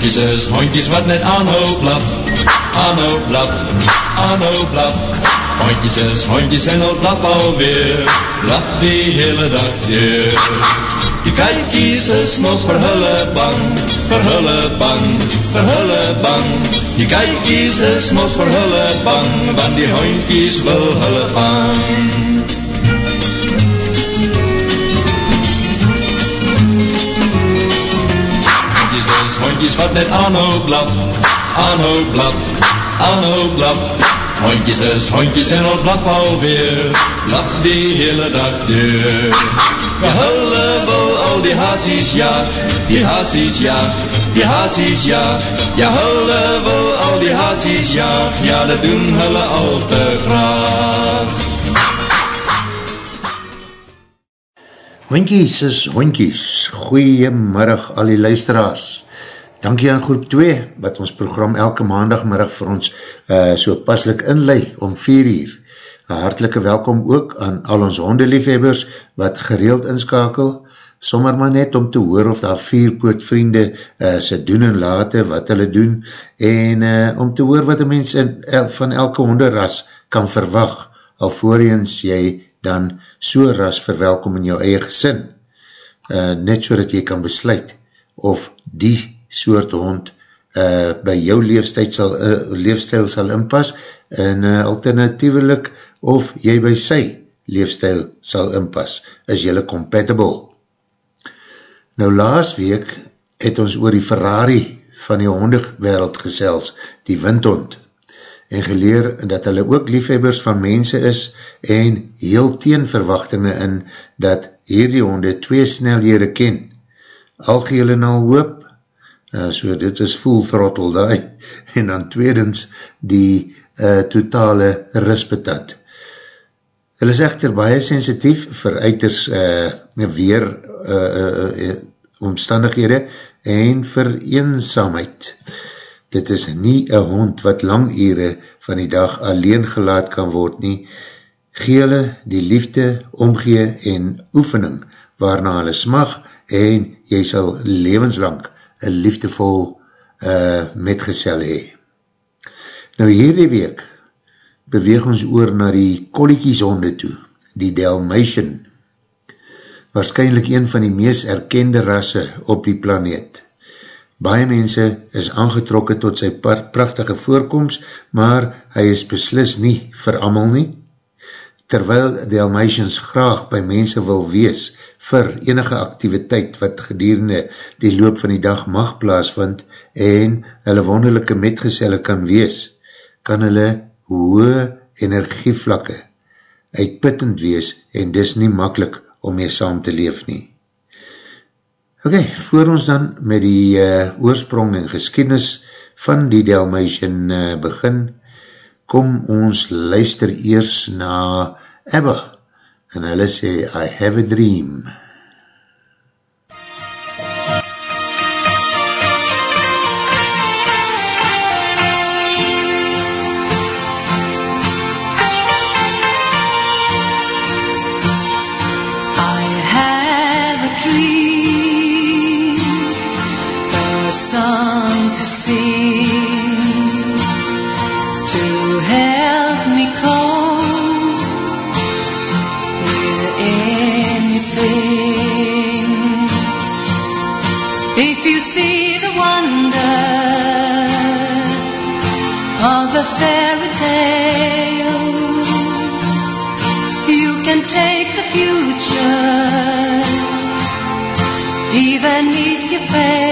Hondjes is hondjes wat net aanhou blaf, aanhou blaf, aanhou blaf. Hondjes is hondjes en al blaf alweer, blaf die hele dag deur. Die kijkies is mos vir hulle bang, vir hulle bang, vir hulle bang. Die kijkies is mos vir hulle bang, want die hondjies wil hulle vang. Hondjes wat net aanhou blaf, aanhou blaf, aanhou blaf. Hondjes is hondjes en al blaf alweer, blaf die hele dag deur. Ja, hulle wil al die haasies jaag, die haasies jaag, die haasies jaag. Ja, hulle wil al die haasies jaag, ja, dat doen hulle al te graag. Hondjies is hondjies, goeiemiddag al die luisteraars. Dankie aan groep 2, wat ons program elke maandagmiddag vir ons uh, so paslik inlei om 4 uur. Een hartelike welkom ook aan al ons hondeliefhebbers wat gereeld inskakel, sommer maar net om te hoor of daar vier pootvriende uh, se doen en late, wat hulle doen, en uh, om te hoor wat een mens in, el, van elke honderras kan verwag, alvorens jy dan so ras verwelkom in jou eie gesin, uh, net so dat jy kan besluit of die soort hond uh, by jou leefstijl sal, uh, leefstijl sal inpas en uh, alternatiewelik of jy by sy leefstijl sal inpas, is jylle compatible. Nou laas week het ons oor die Ferrari van die hondewereld gesels, die windhond, en geleer dat hulle ook liefhebbers van mense is en heel teen verwachtinge in dat hierdie honde twee snelhede ken. Algehele na hoop Uh, so dit is full throttle daai. En dan tweedens die uh, totale rispetat. Hulle is echter baie sensitief vir uiters uh, weer uh, uh, uh, omstandighede en vir eenzaamheid. Dit is nie een hond wat lang ure van die dag alleen gelaat kan word nie. Gele die liefde, omgee en oefening waarna hulle smag en jy sal levenslang een liefdevol uh, metgesel hee. Nou hierdie week beweeg ons oor na die koliekieshonde toe, die Dalmatian, waarschijnlijk een van die meest erkende rasse op die planeet. Baie mense is aangetrokken tot sy prachtige voorkomst, maar hy is beslis nie vir amal nie. Terwyl Dalmatians graag by mense wil wees, vir enige activiteit wat gedurende die loop van die dag mag plaasvind en hulle wonderlijke metgezelle kan wees, kan hulle hoë energievlakke uitputtend wees en dis nie makkelijk om mee saam te leef nie. Ok, voor ons dan met die uh, oorsprong en geskiednis van die Dalmatian uh, begin, kom ons luister eers na Abba en hulle sê I have a dream. I have a dream the sun fe.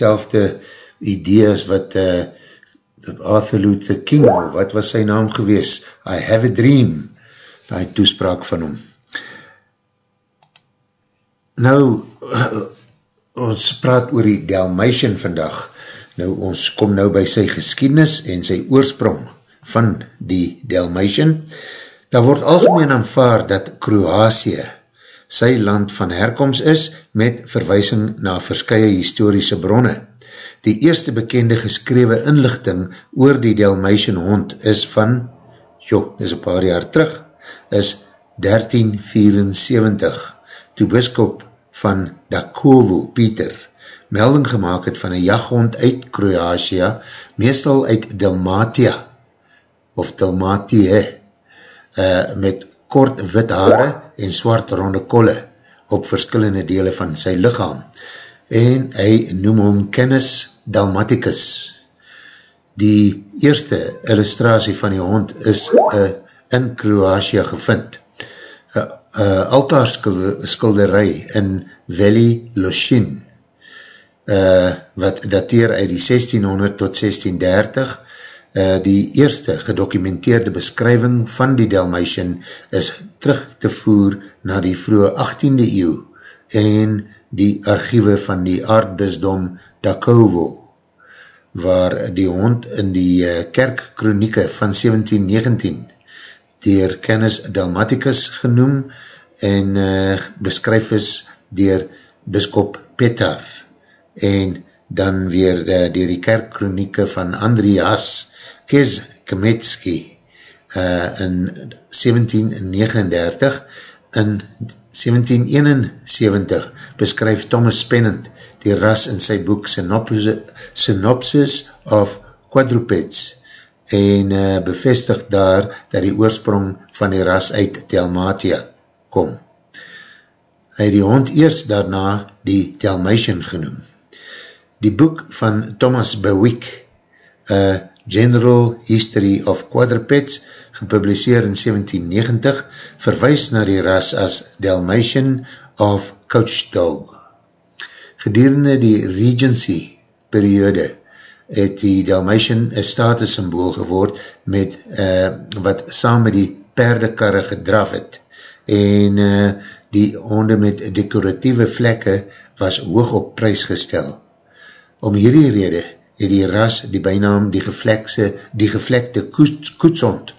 Wel, hulle die selfde idees wat uh, Arthur Luther King, wat was sy naam gewees? I have a dream, die toespraak van hom. Nou, uh, ons praat oor die Dalmatian vandag. Nou, ons kom nou by sy geskiednis en sy oorsprong van die Dalmatian. Daar word algemeen aanvaard dat Kroatië sy land van herkomst is met verwysing na verskye historische bronne. Die eerste bekende geskrewe inlichting oor die Dalmatian hond is van, jo, is een paar jaar terug, is 1374, toe biskop van Dakovo, Pieter, melding gemaakt het van een jachthond uit Kroatia, meestal uit Dalmatia, of Dalmatie, uh, met kort wit haare en swart ronde kolle op verskillende dele van sy lichaam. En hy noem hom Kennis Dalmaticus. Die eerste illustratie van die hond is uh, in Kroatia gevind. Uh, uh, altaarskilderij in Valley Loshin, uh, wat dateer uit die 1600 tot 1630, Uh, die eerste gedokumenteerde beskrywing van die Dalmatian is terug te voer na die vroege 18e eeuw en die archiewe van die aardbisdom Dakovo, waar die hond in die uh, kerkkronieke van 1719 dier kennis Dalmaticus genoem en uh, beskryf is dier biskop Petar en dan weer uh, dier die kerkkronieke van Andrias Kes Kmetski uh, in 1739 in 1771 beskryf Thomas Pennant die ras in sy boek Synopsis, Synopsis of Quadrupeds en uh, bevestig daar dat die oorsprong van die ras uit Dalmatia kom. Hy het die hond eerst daarna die Dalmatian genoem. Die boek van Thomas Bewick uh, General History of Quadrupeds, gepubliseer in 1790, verwijs na die ras as Dalmatian of Couchdog. Gedurende die Regency periode het die Dalmatian een status symbool geword met, uh, wat saam met die perdekarre gedraf het en uh, die honde met decoratieve vlekke was hoog op prijs gestel. Om hierdie rede het die ras die bijnaam die gevlekse, die gevlekte koetsond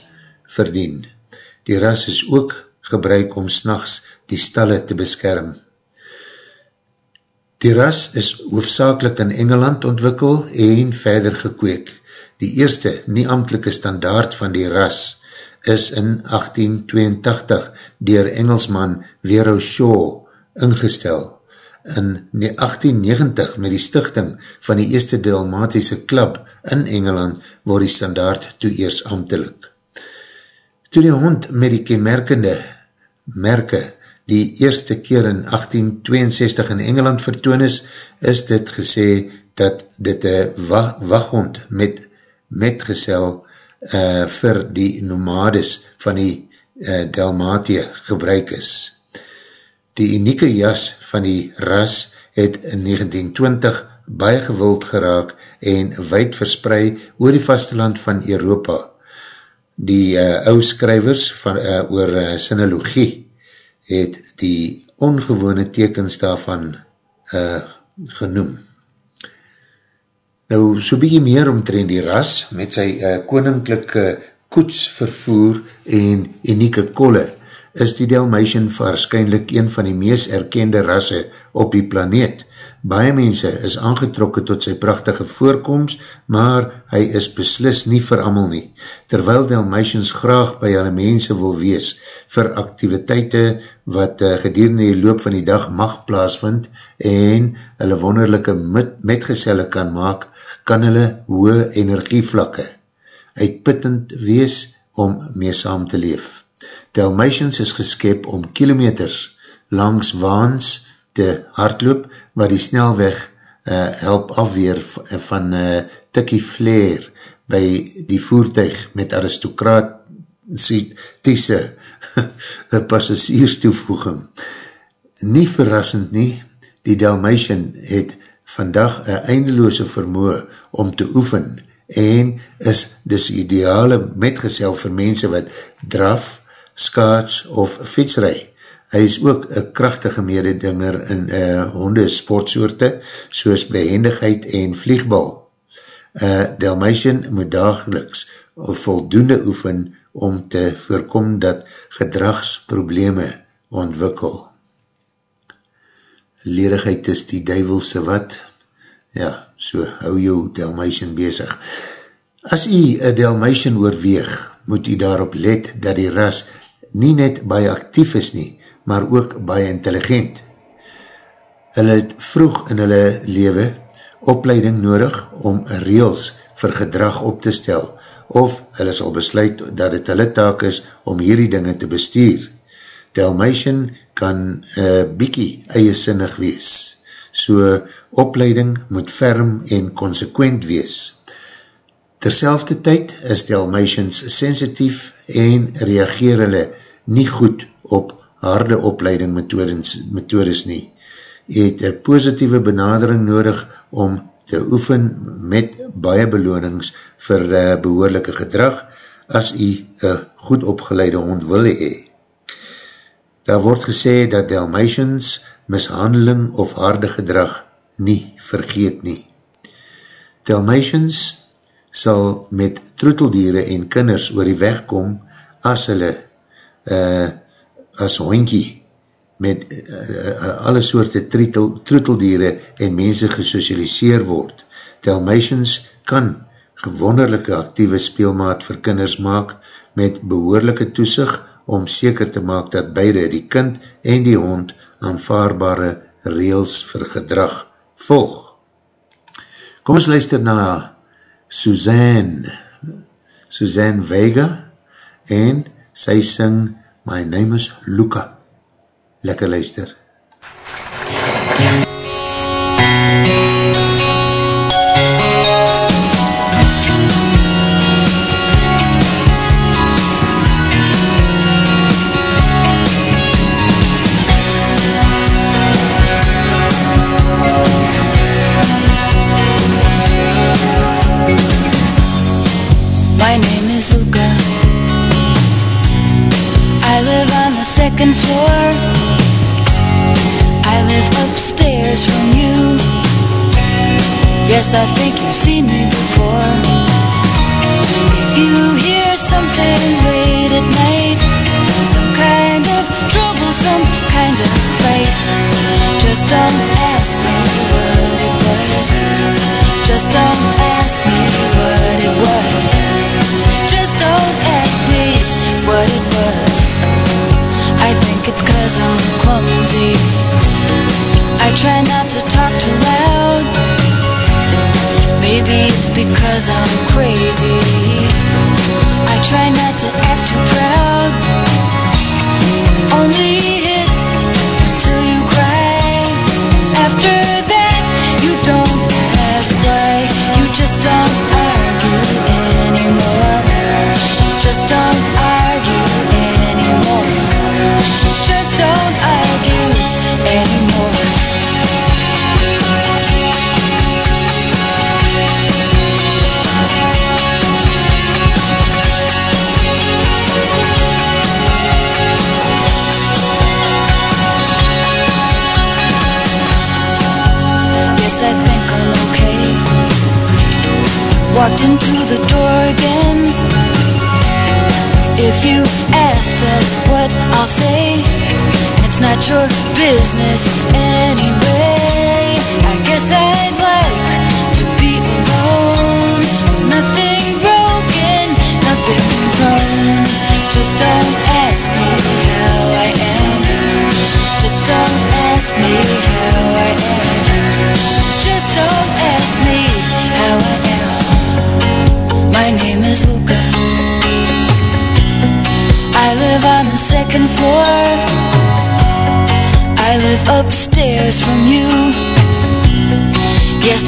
verdien. Die ras is ook gebruik om s'nachts die stalle te beskerm. Die ras is hoofdzakelik in Engeland ontwikkel en verder gekweek. Die eerste nie amtelike standaard van die ras is in 1882 dier Engelsman Vero Shaw ingestel in 1890 met die stichting van die eerste Dalmatiese klub in Engeland word die standaard toe eers amtelik. Toe die hond met die kenmerkende merke die eerste keer in 1862 in Engeland vertoon is, is dit gesê dat dit een waghond met metgesel uh, vir die nomades van die uh, Dalmatie gebruik is. Die unieke jas van die ras het in 1920 baie gewild geraak en wijd versprei oor die vasteland van Europa. Die uh, ou skrywers van, uh, oor uh, sinologie het die ongewone tekens daarvan uh, genoem. Nou, so bykie meer omtrend die ras met sy uh, koninklijke koetsvervoer en unieke kolle is die Dalmatian waarschijnlijk een van die meest erkende rasse op die planeet. Baie mense is aangetrokken tot sy prachtige voorkomst, maar hy is beslis nie vir amal nie. Terwyl Dalmatians graag by hulle mense wil wees vir activiteite wat uh, gedurende die loop van die dag mag plaasvind en hulle wonderlijke met, metgezelle kan maak, kan hulle hoë energievlakke uitputtend wees om mee saam te leef. Dalmatians is geskep om kilometers langs waans te hardloop, wat die snelweg uh, help afweer van uh, tikkie flair by die voertuig met aristokratiese passagierstoevoeging. nie verrassend nie, die Dalmatian het vandag een eindeloose vermoe om te oefen en is dis ideale metgesel vir mense wat draf, skaats of fietsrij. Hy is ook een krachtige mededinger in uh, honde sportsoorte soos behendigheid en vliegbal. Uh, Dalmatian moet dageliks voldoende oefen om te voorkom dat gedragsprobleme ontwikkel. Lerigheid is die duivelse wat, ja, so hou jou Dalmatian bezig. As jy een Dalmatian oorweeg, moet jy daarop let dat die ras nie net baie actief is nie, maar ook baie intelligent. Hulle het vroeg in hulle lewe opleiding nodig om reels vir gedrag op te stel, of hulle sal besluit dat het hulle taak is om hierdie dinge te bestuur. Dalmatian kan uh, bykie eiesinnig wees. So opleiding moet ferm en consequent wees. Terselfde tyd is Dalmatians sensitief en reageer hulle nie goed op harde opleiding methodes, methodes nie. Jy het een positieve benadering nodig om te oefen met baie belonings vir uh, behoorlijke gedrag as jy een goed opgeleide hond wil hee. Daar word gesê dat Dalmatians mishandeling of harde gedrag nie vergeet nie. Dalmatians sal met troeteldiere en kinders oor die weg kom as hulle uh, as hondkie met uh, alle soorte troeteldiere en mense gesocialiseer word. Dalmatians kan gewonderlijke actieve speelmaat vir kinders maak met behoorlijke toesig om seker te maak dat beide die kind en die hond aanvaarbare reels vir gedrag volg. Kom ons luister na Suzanne, Suzanne Vega en sy syng My name is Luca. Lekker luister. Yes,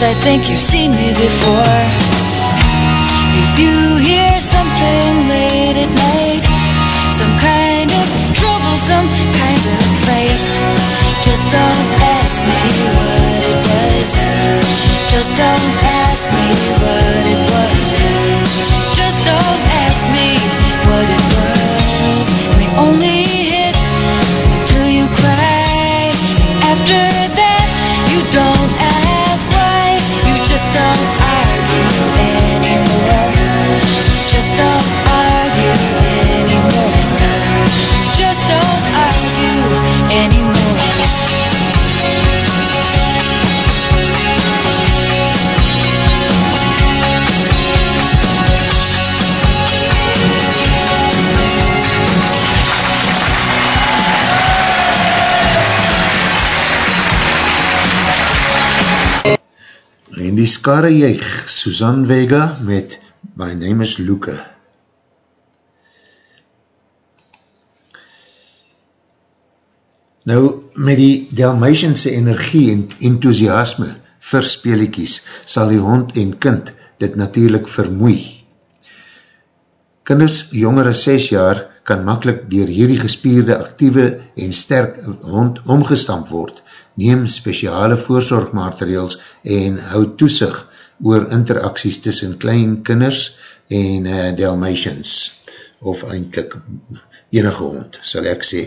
I think you've seen me before. If you die skare juig, Susan Vega met My Name is Luke. Nou, met die Dalmatianse energie en enthousiasme vir speeliekies, sal die hond en kind dit natuurlijk vermoei. Kinders jonger as 6 jaar kan makkelijk dier hierdie gespierde, actieve en sterk hond omgestamp word, neem speciale voorzorgmateriaals en hou toesig oor interacties tussen klein kinders en uh, Dalmatians, of eindelijk enige hond, sal ek sê.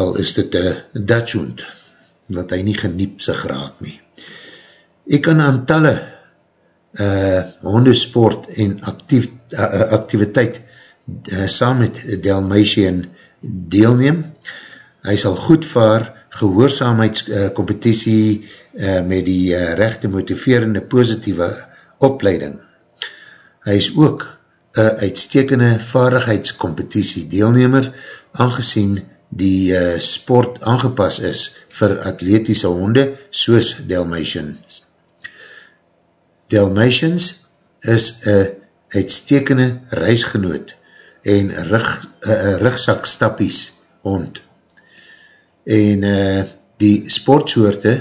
Al is dit een Dutch hond, dat hy nie geniepsig raak nie. Ek kan aan talle uh, hondesport en actief, uh, activiteit uh, saam met Dalmatian deelneem. Hy sal goed vaar gehoorzaamheidscompetitie uh, uh, met die uh, rechte motiverende positieve opleiding. Hy is ook een uitstekende vaardigheidscompetitie deelnemer, aangezien die uh, sport aangepas is vir atletische honde soos Dalmatians. Dalmatians is een uitstekende reisgenoot en rug, uh, rugzakstappies hond en uh, die sportsoorte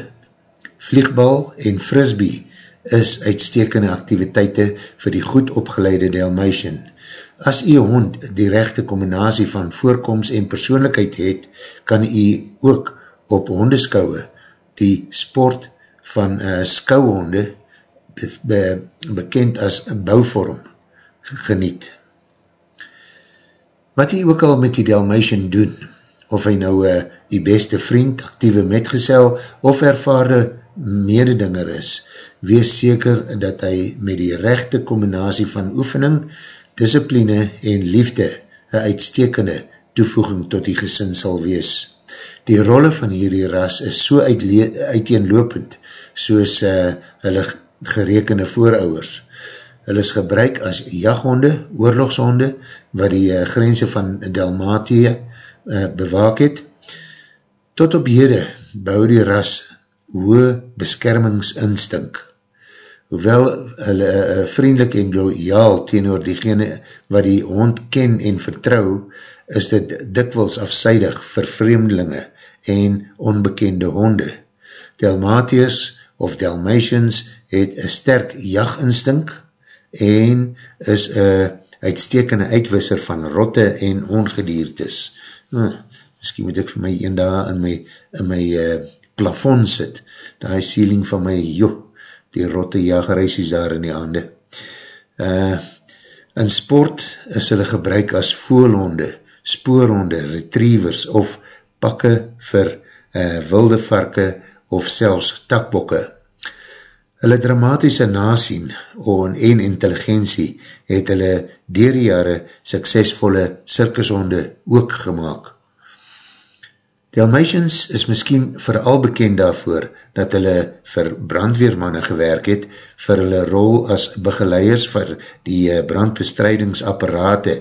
vliegbal en frisbee is uitstekende activiteite vir die goed opgeleide Dalmatian. As jy hond die rechte combinatie van voorkomst en persoonlijkheid het, kan jy ook op hondeskouwe die sport van uh, skouhonde be be bekend as bouwvorm geniet. Wat jy ook al met die Dalmatian doen, of hy nou uh, die beste vriend, actieve metgezel of ervaarde mededinger is, wees seker dat hy met die rechte combinatie van oefening, discipline en liefde een uitstekende toevoeging tot die gesin sal wees. Die rolle van hierdie ras is so uiteenlopend soos uh, hulle gerekende voorouders. Hulle is gebruik as jaghonde, oorlogshonde, wat die uh, grense van Dalmatie uh, bewaak het. Tot op hede bou die ras hoë beskermingsinstink. Hoewel hulle uh, vriendelik en loyaal teenoor diegene wat die hond ken en vertrouw, is dit dikwels afseidig vir vreemdelinge en onbekende honde. Dalmatiërs of Dalmatians het een sterk jachtinstink en is een uitstekende uitwisser van rotte en ongediertes. Hm, miskien moet ek vir my een dag in my, in my uh, plafond sit, die ceiling van my, joh, die rotte jagereisies daar in die hande. Uh, in sport is hulle gebruik as voelhonde, spoorhonde, retrievers of pakke vir uh, wilde varke of selfs takbokke. Hulle dramatische nasien en intelligentie het hulle dier die jare suksesvolle circushonde ook gemaakt. Dalmatians is miskien vooral bekend daarvoor dat hulle vir brandweermanne gewerk het vir hulle rol as begeleiders vir die eh, brandbestrijdingsapparate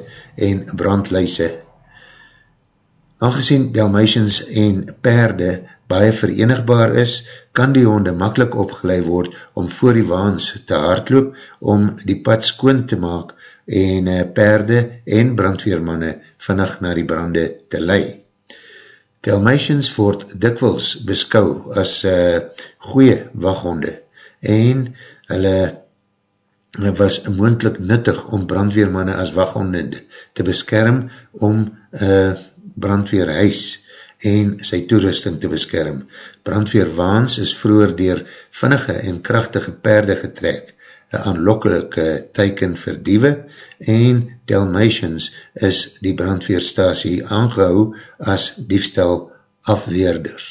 en brandluise. Aangezien Dalmatians en perde baie verenigbaar is, kan die honde makkelijk opgeleid word om voor die waans te hardloop om die pad skoon te maak en eh, perde en brandweermanne vannacht na die brande te leid. Dalmatians word dikwels beskou as uh, goeie waghonde en hulle was moendlik nuttig om brandweermanne as waghonde te beskerm om uh, brandweerhuis en sy toerusting te beskerm. Brandweerwaans is vroeger dier vinnige en krachtige perde getrek een aanlokkelike teiken vir diewe en Dalmatians is die brandweerstasie aangehou as diefstel afweerders.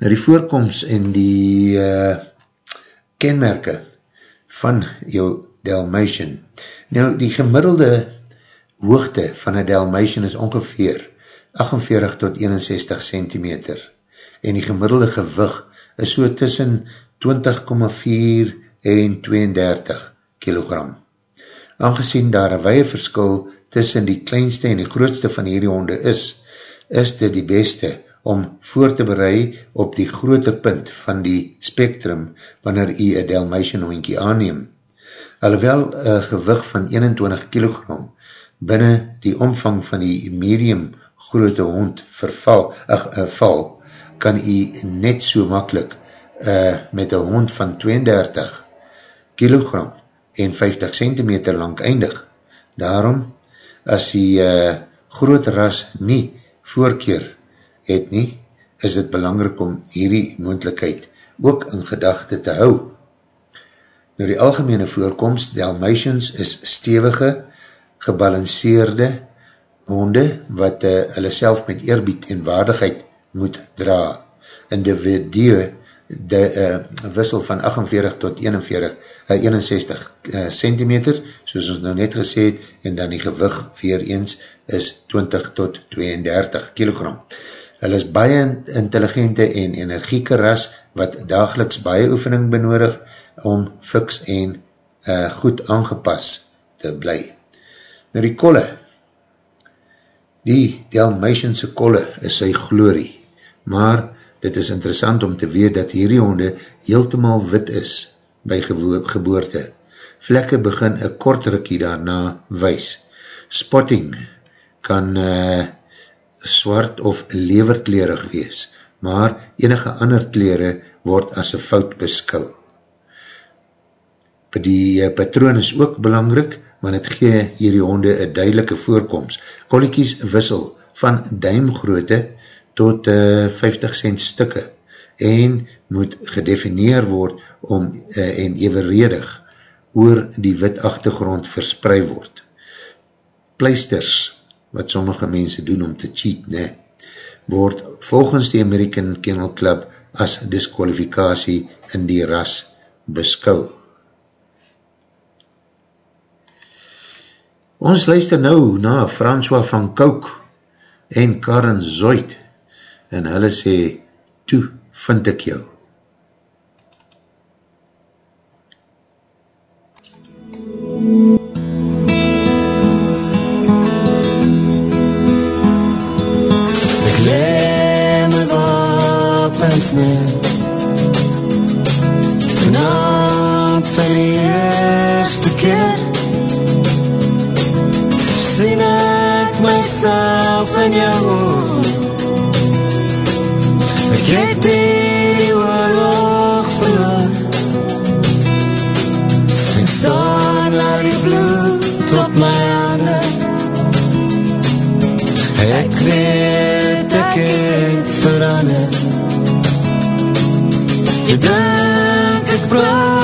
Nou die voorkomst en die uh, kenmerke van jou Dalmatian. Nou die gemiddelde hoogte van een Dalmatian is ongeveer 48 tot 61 centimeter en die gemiddelde gewig is so tussen 20,4 en 32 kilogram. Aangezien daar een weie verskil tussen die kleinste en die grootste van hierdie honde is, is dit die beste om voor te berei op die grote punt van die spectrum wanneer jy een Dalmatian hoentje aanneem. Alhoewel een gewig van 21 kilogram binnen die omvang van die medium grote hond verval, ach, uh, val, kan jy net so makkelijk uh, met een hond van 32 kilogram en 50 centimeter lang eindig. Daarom, as die uh, groot ras nie voorkeer het nie, is het belangrijk om hierdie moendlikheid ook in gedachte te hou. Nou die algemene voorkomst, Dalmatians is stevige, gebalanceerde honde wat uh, hulle self met eerbied en waardigheid moet dra. Individue de uh, wissel van 48 tot 41, uh, 61 uh, centimeter, soos ons nou net gesê het, en dan die gewig weer eens is 20 tot 32 kilogram. Hulle is baie intelligente en energieke ras, wat dageliks baie oefening benodig, om fiks en uh, goed aangepas te bly. Nou die kolle, die Dalmatianse kolle is sy glorie, maar dit is interessant om te weet dat hierdie honde heeltemaal wit is by geboorte. Vlekke begin een kort rikkie daarna wees. Spotting kan uh, swart of leverklerig wees, maar enige ander kleren word as een fout beskou. Die uh, patroon is ook belangrik, want het gee hierdie honde een duidelike voorkomst. Kolliekies wissel van duimgroote tot uh, eh, 50 cent stikke en moet gedefinieer word om uh, en evenredig oor die wit achtergrond verspreid word. Pleisters, wat sommige mense doen om te cheat, ne, word volgens die American Kennel Club as disqualifikatie in die ras beskou. Ons luister nou na François van Kouk en Karen Zoid en hulle sê, toe vind ek jou. Ek leem my wapens neer myself in jou oor Ek het die oorlog verloor Ek staan na die bloed op my hande Ek weet ek het verander. Jy denk ek praat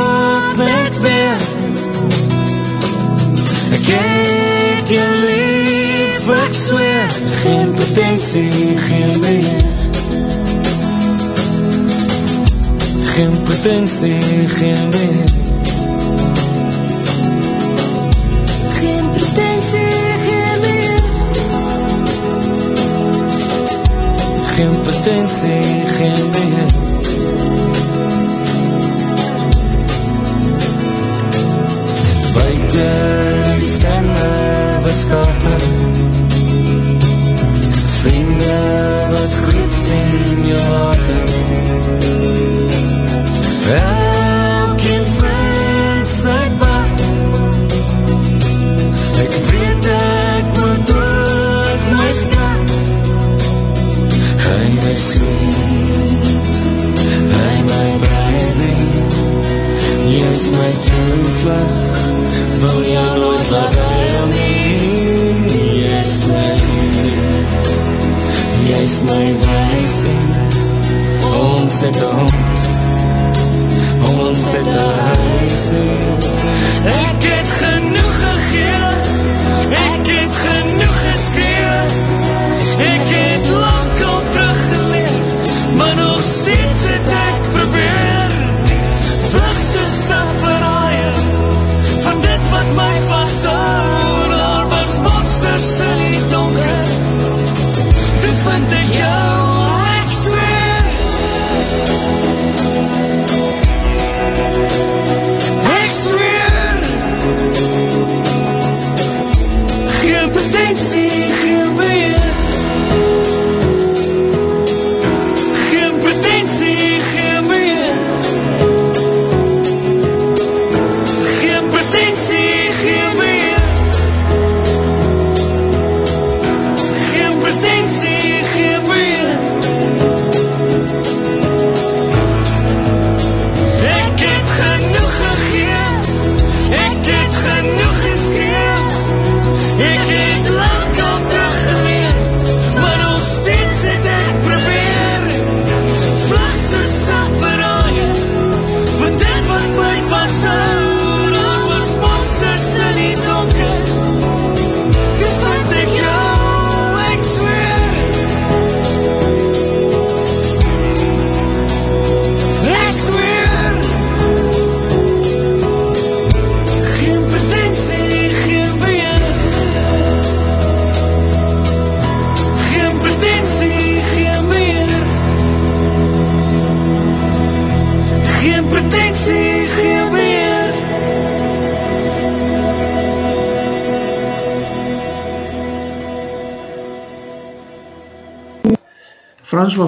Geen potentie, geen beheer geen potentie, geen weer. Geen pretentie, geen weer. Geen potentie, geen weer. Buiten die stemme Vrienden wat goed sien jou water Elkeen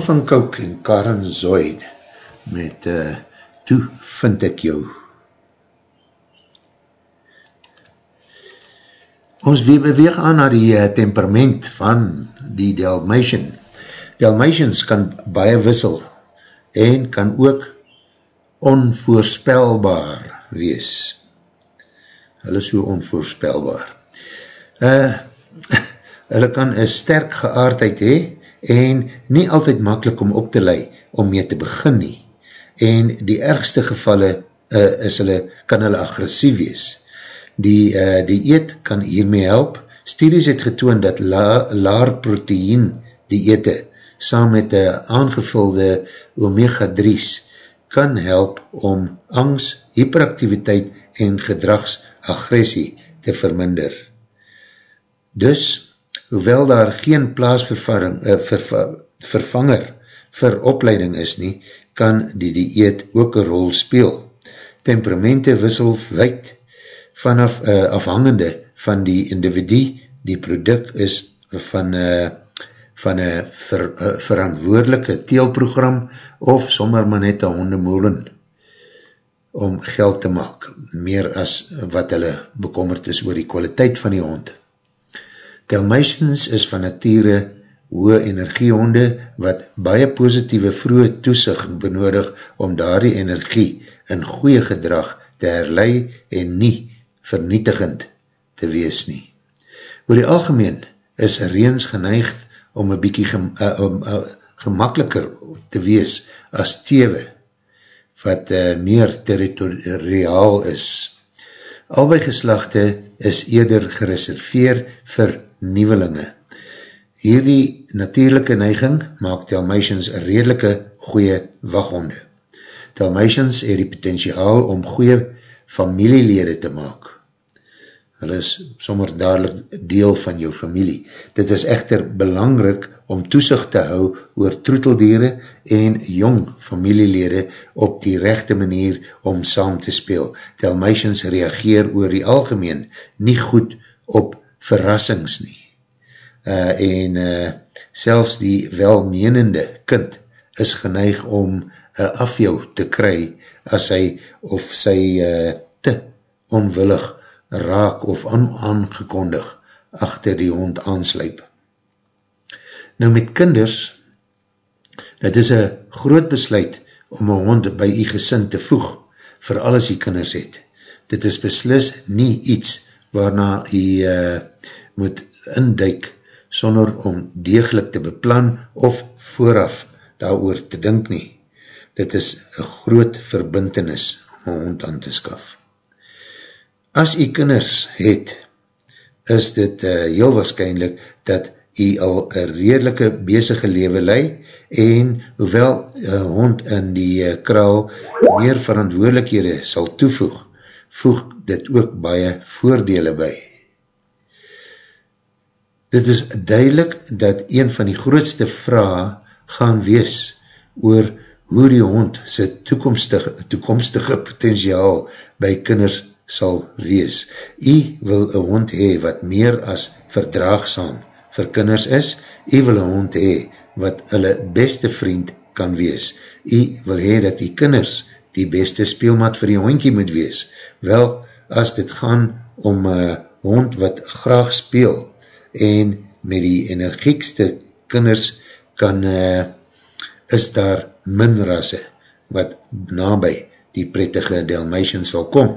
van Kouk en Karen Zoid met uh, Toe vind ek jou. Ons weer beweeg aan na die uh, temperament van die Dalmatian. Dalmatians kan baie wissel en kan ook onvoorspelbaar wees. Hulle so onvoorspelbaar. Uh, hulle kan een sterk geaardheid hee en nie altyd makkelijk om op te lei om mee te begin nie. En die ergste gevalle uh, is hulle, kan hulle agressief wees. Die, uh, die eet kan hiermee help. Studies het getoon dat la, laar proteïen die eete saam met die aangevulde omega-3's kan help om angst, hyperactiviteit en gedragsagressie te verminder. Dus, hoewel daar geen plaasvervanger uh, verva, vervanger vir opleiding is nie, kan die dieet ook een rol speel. Temperamente wissel wijd vanaf uh, afhangende van die individu, die product is van uh, van een ver, uh, verantwoordelike teelprogram of sommer maar net een hondemolen om geld te maak, meer as wat hulle bekommerd is oor die kwaliteit van die hond. Dalmatians is van nature hoë energiehonde wat baie positieve vroege toesig benodig om daar die energie in goeie gedrag te herlei en nie vernietigend te wees nie. Oor die algemeen is reens geneigd om een bykie gem, uh, um, uh, gemakkeliker te wees as tewe, wat uh, meer territoriaal is. Albei geslachte is eerder gereserveer vir nieuwelinge. Hierdie natuurlijke neiging maak Dalmatians redelike goeie waghonde. Dalmatians het die potentiaal om goeie familielede te maak hulle is sommer dadelijk deel van jou familie. Dit is echter belangrik om toezicht te hou oor troeteldiere en jong familielede op die rechte manier om saam te speel. Dalmatians reageer oor die algemeen nie goed op verrassings nie. Uh, en uh, selfs die welmenende kind is geneig om uh, afjou te kry as hy of sy uh, te onwillig raak of onaangekondig achter die hond aansluip. Nou met kinders, dit is een groot besluit om een hond by die gesin te voeg, vir alles die kinders het. Dit is beslis nie iets waarna jy uh, moet induik sonder om degelijk te beplan of vooraf daar te dink nie. Dit is een groot verbintenis om een hond aan te skaf. As jy kinders het, is dit uh, heel waarschijnlijk dat jy al een redelike bezige lewe lei en hoewel een hond in die uh, kraal meer verantwoordelikhede sal toevoeg, voeg dit ook baie voordele by. Dit is duidelik dat een van die grootste vraag gaan wees oor hoe die hond sy toekomstige, toekomstige potentiaal by kinders sal wees. U wil een hond hee wat meer as verdraagsaam vir kinders is. U wil een hond hee wat hulle beste vriend kan wees. U wil hee dat die kinders die beste speelmat vir die hondkie moet wees. Wel, as dit gaan om een hond wat graag speel en met die energiekste kinders kan, uh, is daar min rasse wat nabij die prettige Dalmatian sal kom.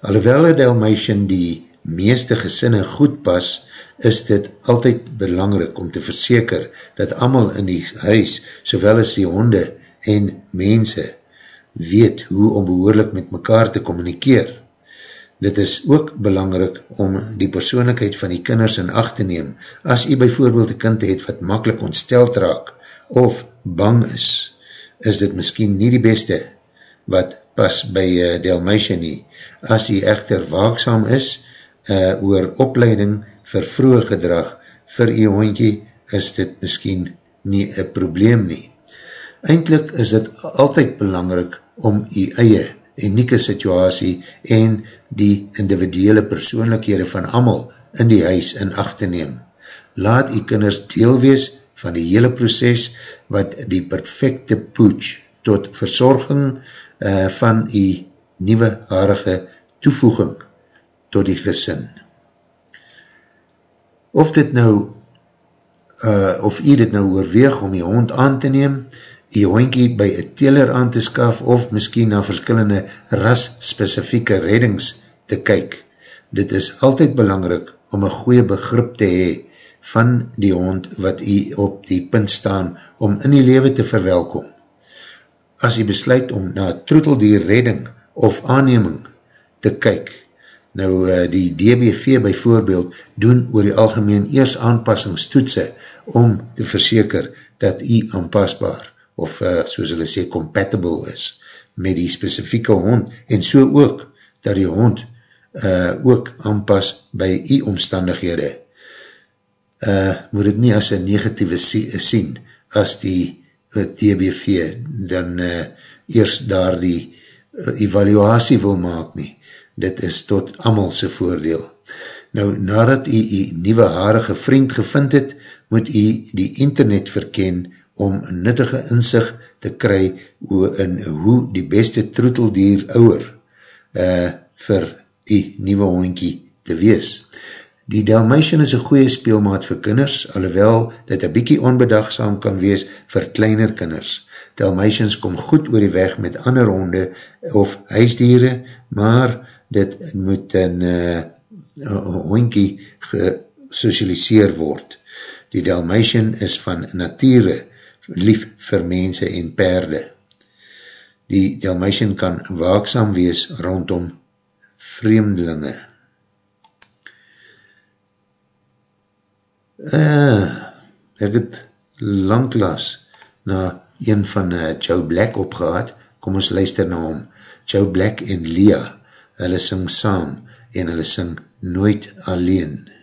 Alhoewel een Dalmatian die meeste gesinne goed pas, is dit altyd belangrik om te verseker dat amal in die huis, sowel as die honde en mense, weet hoe om behoorlik met mekaar te communikeer. Dit is ook belangrik om die persoonlijkheid van die kinders in acht te neem, as jy bijvoorbeeld een kind het wat makkelijk ontsteld raak of bang is, is dit miskien nie die beste wat pas by uh, Dalmatian nie. As hy echter waaksam is uh, oor opleiding vir vroege gedrag vir die hondje, is dit miskien nie een probleem nie. Eindelijk is dit altyd belangrik om die eie unieke situasie en die individuele persoonlikhede van amal in die huis in acht te neem. Laat die kinders deel wees van die hele proces wat die perfecte pooch tot verzorging uh, van die nieuwe harige toevoeging tot die gesin. Of dit nou uh, of jy dit nou oorweeg om die hond aan te neem, die hoinkie by een teler aan te skaf of miskien na verskillende ras-specifieke reddings te kyk. Dit is altyd belangrik om een goeie begrip te hee van die hond wat jy op die punt staan om in die lewe te verwelkom. As jy besluit om na troeteldier redding of aanneming te kyk, nou uh, die DBV by voorbeeld doen oor die algemeen eers aanpassingstoetse om te verseker dat jy aanpasbaar of uh, soos hulle sê compatible is met die specifieke hond en so ook dat die hond uh, ook aanpas by die omstandighede. Uh, moet het nie as een negatieve sien as die TBV dan uh, eers daar die uh, evaluatie wil maak nie. Dit is tot amalse voordeel. Nou, nadat jy die nieuwe harige vriend gevind het, moet jy die internet verken om nuttige inzicht te kry hoe, in hoe die beste troeteldier ouwer uh, vir die nieuwe hoinkie te wees. Die Dalmatian is een goeie speelmaat vir kinders, alhoewel dit een bykie onbedagsam kan wees vir kleiner kinders. Dalmatians kom goed oor die weg met ander honde of huisdiere, maar dit moet een uh, hoinkie gesocialiseer word. Die Dalmatian is van nature lief vir mense en perde. Die Dalmatian kan waaksam wees rondom vreemdelinge. Uh, ek het langklaas na een van uh, Joe Black opgehaad, kom ons luister na hom. Joe Black en Leah, hulle sing saam en hulle sing Nooit Alleen.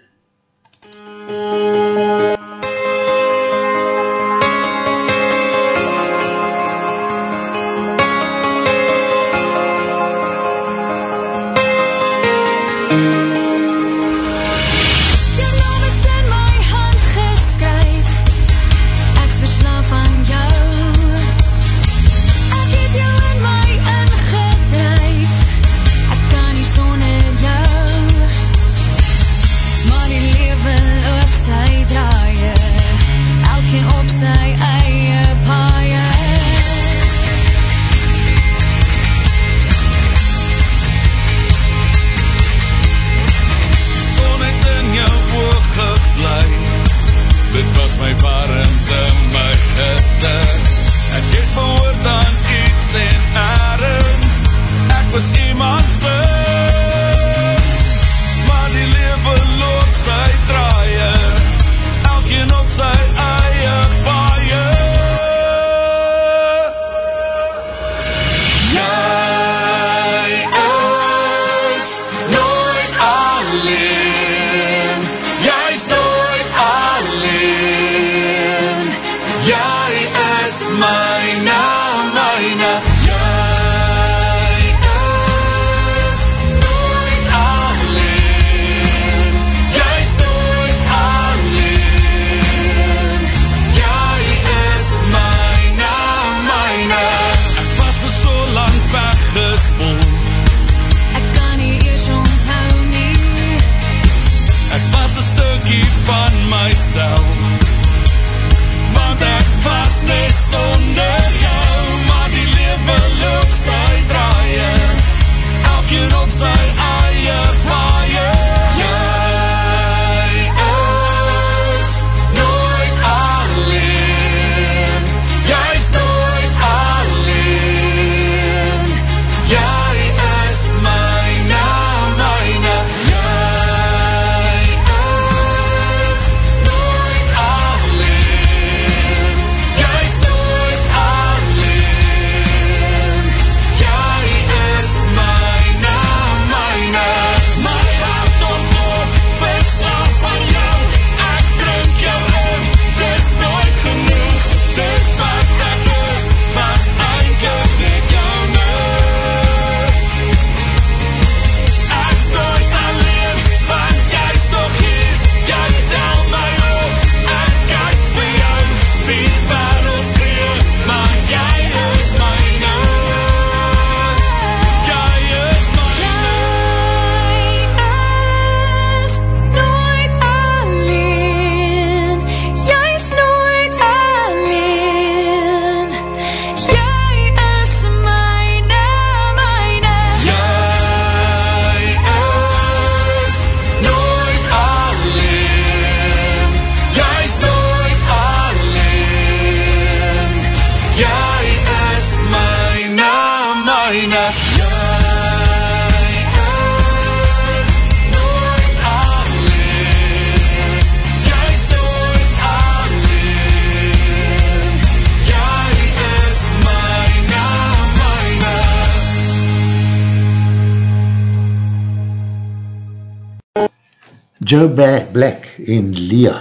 Joe Black en Lia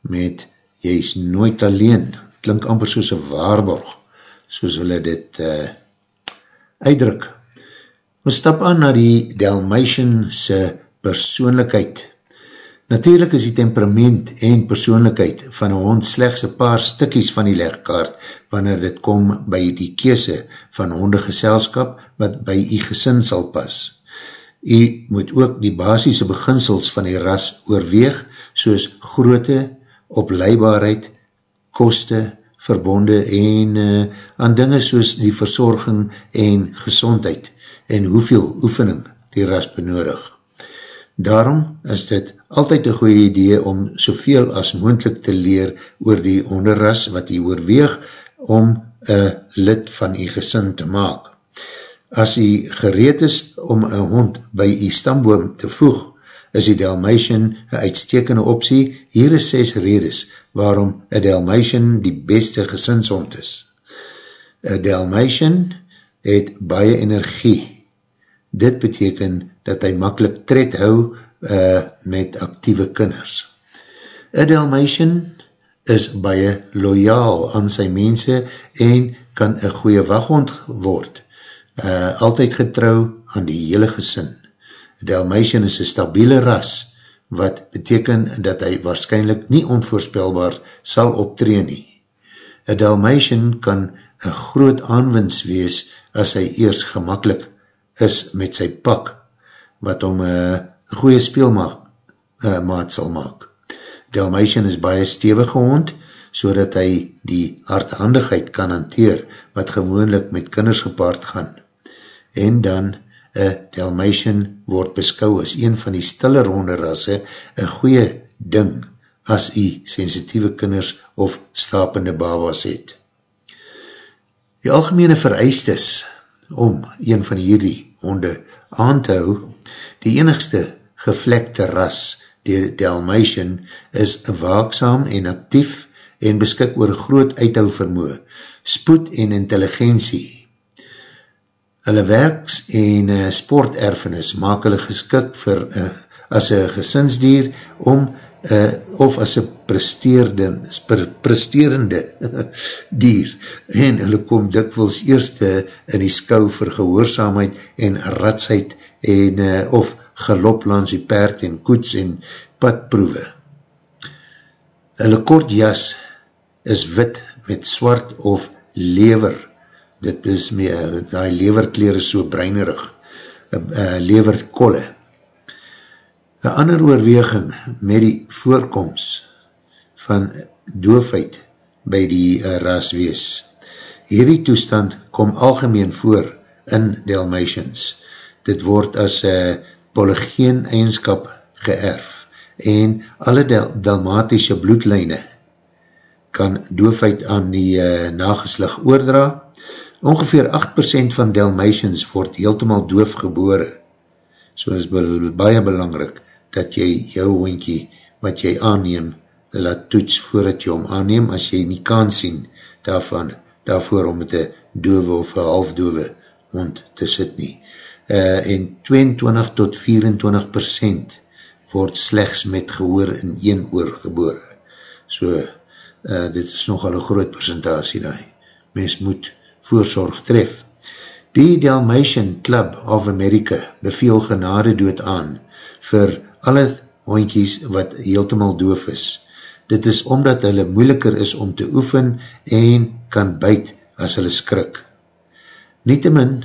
met Jy is nooit alleen, klink amper soos een waarborg, soos hulle dit uh, uitdruk. Ons stap aan na die Dalmatian se persoonlikheid. Natuurlijk is die temperament en persoonlikheid van een hond slechts een paar stikkies van die legkaart wanneer dit kom by die kese van hondegeselskap wat by die gesin sal pas. U moet ook die basisse beginsels van die ras oorweeg soos groote, opleibaarheid, koste, verbonde en uh, aan dinge soos die verzorging en gezondheid en hoeveel oefening die ras benodig. Daarom is dit altyd een goeie idee om soveel as moendlik te leer oor die onderras wat jy oorweeg om een lid van jy gesin te maak. As jy gereed is om een hond by jy stamboom te voeg, is die Dalmatian een uitstekende optie. Hier is 6 redes waarom een Dalmatian die beste gesinshond is. Een Dalmatian het baie energie. Dit beteken dat hy makkelijk tred hou uh, met actieve kinders. A Dalmatian is baie loyaal aan sy mense en kan een goeie waghond word. Uh, altyd getrouw aan die hele gesin. Dalmatian is een stabiele ras, wat beteken dat hy waarschijnlijk nie onvoorspelbaar sal optree nie. A Dalmatian kan een groot aanwins wees as hy eers gemakkelijk is met sy pak, wat om een uh, goeie speelmaat uh, sal maak. Dalmatian is baie stevige hond, so dat hy die hardhandigheid kan hanteer, wat gewoonlik met kinders gepaard gaan. En dan, een Dalmatian word beskou as een van die stille ronderrasse, een goeie ding, as hy sensitieve kinders of slapende babas het. Die algemene vereist is, om een van hierdie honde aan te hou, die enigste gevlekte ras, die Dalmatian, is waakzaam en actief en beskik oor groot uithouvermoe, spoed en intelligentie. Hulle werks en uh, sporterfenis maak hulle geskik vir, uh, as een gesinsdier om uh, of as een presteerende, presterende dier en hulle kom dikwils eerste in die skou vir gehoorzaamheid en ratsheid en uh, of galop langs die perd en koets en padproewe. Hulle kort jas is wit met swart of lever. Dit is meer, die leverkleer is so breinerig. Uh, leverkolle. Een ander oorweging met die voorkomst van doofheid by die uh, ras wees. Hierdie toestand kom algemeen voor in Dalmatians. Dit word as uh, polygeen eigenskap geërf en alle Dal Dalmatische bloedlijne kan doofheid aan die uh, nageslig oordra. Ongeveer 8% van Dalmatians word heeltemaal doof gebore. So is baie belangrik dat jy jou hoentje wat jy aanneem laat toets voordat jy hom aanneem as jy nie kan sien daarvan, daarvoor om met een dove of een halfdove hond te sit nie uh, en 22 tot 24 percent word slechts met gehoor in een oor gebore. So, uh, dit is nogal een groot percentatie daar. Mens moet voorzorg tref. Die Dalmatian Club of America beveel genade dood aan vir alle hondjies wat heeltemal doof is. Dit is omdat hulle moeiliker is om te oefen en kan byt as hulle skrik. Nietemin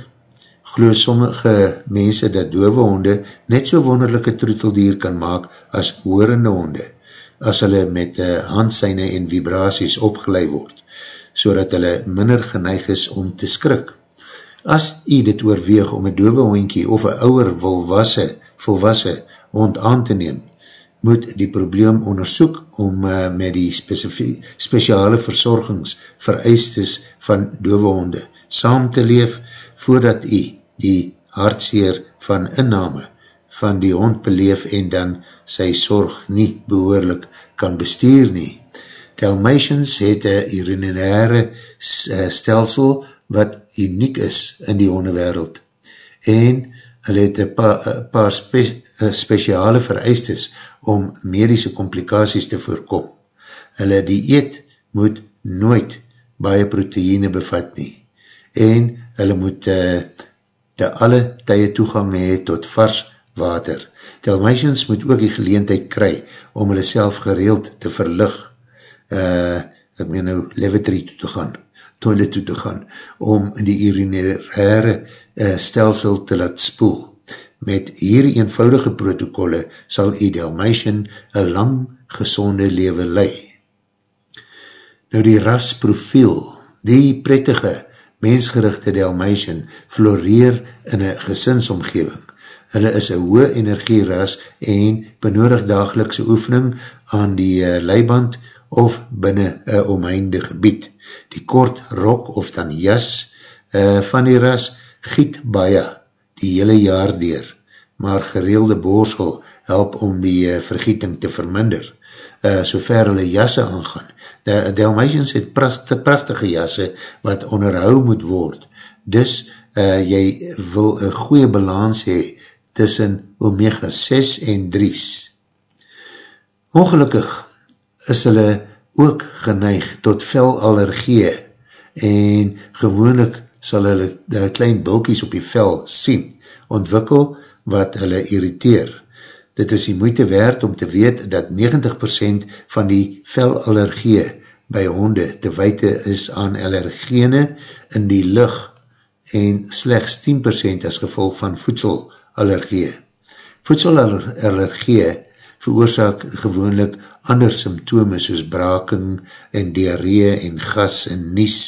glo sommige mense dat dove honde net so wonderlijke troeteldier kan maak as hoorende honde, as hulle met uh, handseine en vibraties opgeleid word, so dat hulle minder geneig is om te skrik. As jy dit oorweeg om een dove hondkie of een ouwer volwasse, volwasse hond aan te neem, moet die probleem onderzoek om uh, met die speciale verzorgings vereistes van dove honde saam te leef voordat jy die hartseer van inname van die hond beleef en dan sy sorg nie behoorlik kan bestuur nie. Dalmatians het een urinaire eh, stelsel wat uniek is in die hondewereld en hulle het een pa, paar spe, speciale vereistes om medische complicaties te voorkom. Hulle dieet moet nooit baie proteïne bevat nie en hulle moet uh, te alle tye toegang hee tot vars water. Dalmatians moet ook die geleentheid kry om hulle self gereeld te verlig, uh, ek meen nou, lavatory toe te gaan, toilet toe te gaan, om die urinaire uh, stelsel te laat spoel. Met hierdie eenvoudige protokolle sal die Dalmatian een lang gezonde leven lei. Nou die rasprofiel, die prettige mensgerichte Dalmatian floreer in een gesinsomgeving. Hulle is een hoë energie ras en benodig dagelikse oefening aan die uh, leiband of binnen een omheinde gebied. Die kort rok of dan jas uh, van die ras giet baie die hele jaar deur, maar gereelde boorsel help om die uh, vergieting te verminder. Uh, so ver hulle jasse aangaan, De Dalmatians het prachtige, prachtige jasse wat onderhou moet word. Dus uh, jy wil een goeie balans hee tussen omega 6 en 3's. Ongelukkig is hulle ook geneig tot velallergie en gewoonlik sal hulle klein bulkies op die vel sien, ontwikkel wat hulle irriteer. Dit is die moeite werd om te weet dat 90% van die velallergie by honde te weite is aan allergene in die lucht en slechts 10% as gevolg van voedselallergie. Voedselallergie veroorzaak gewoonlik ander symptome soos braking en diarree en gas en nies.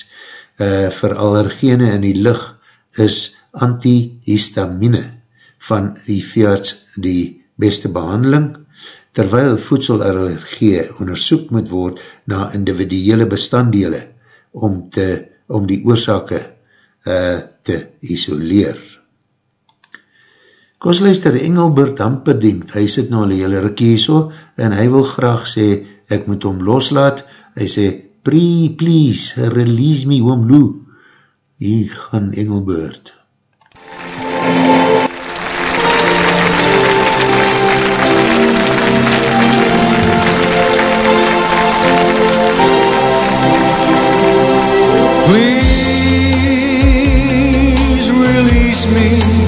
Uh, vir allergene in die lucht is antihistamine van die veearts die beste behandeling, terwyl voedselallergie onderzoek moet word na individuele bestanddele om, te, om die oorzake uh, te isoleer. Kom ons luister, Engelbert Hamperdink, hy sit nou al die hele rikkie so, en hy wil graag sê, ek moet hom loslaat, hy sê, Pre, please, release me home Lou. Hier gaan Engelbert. Please release me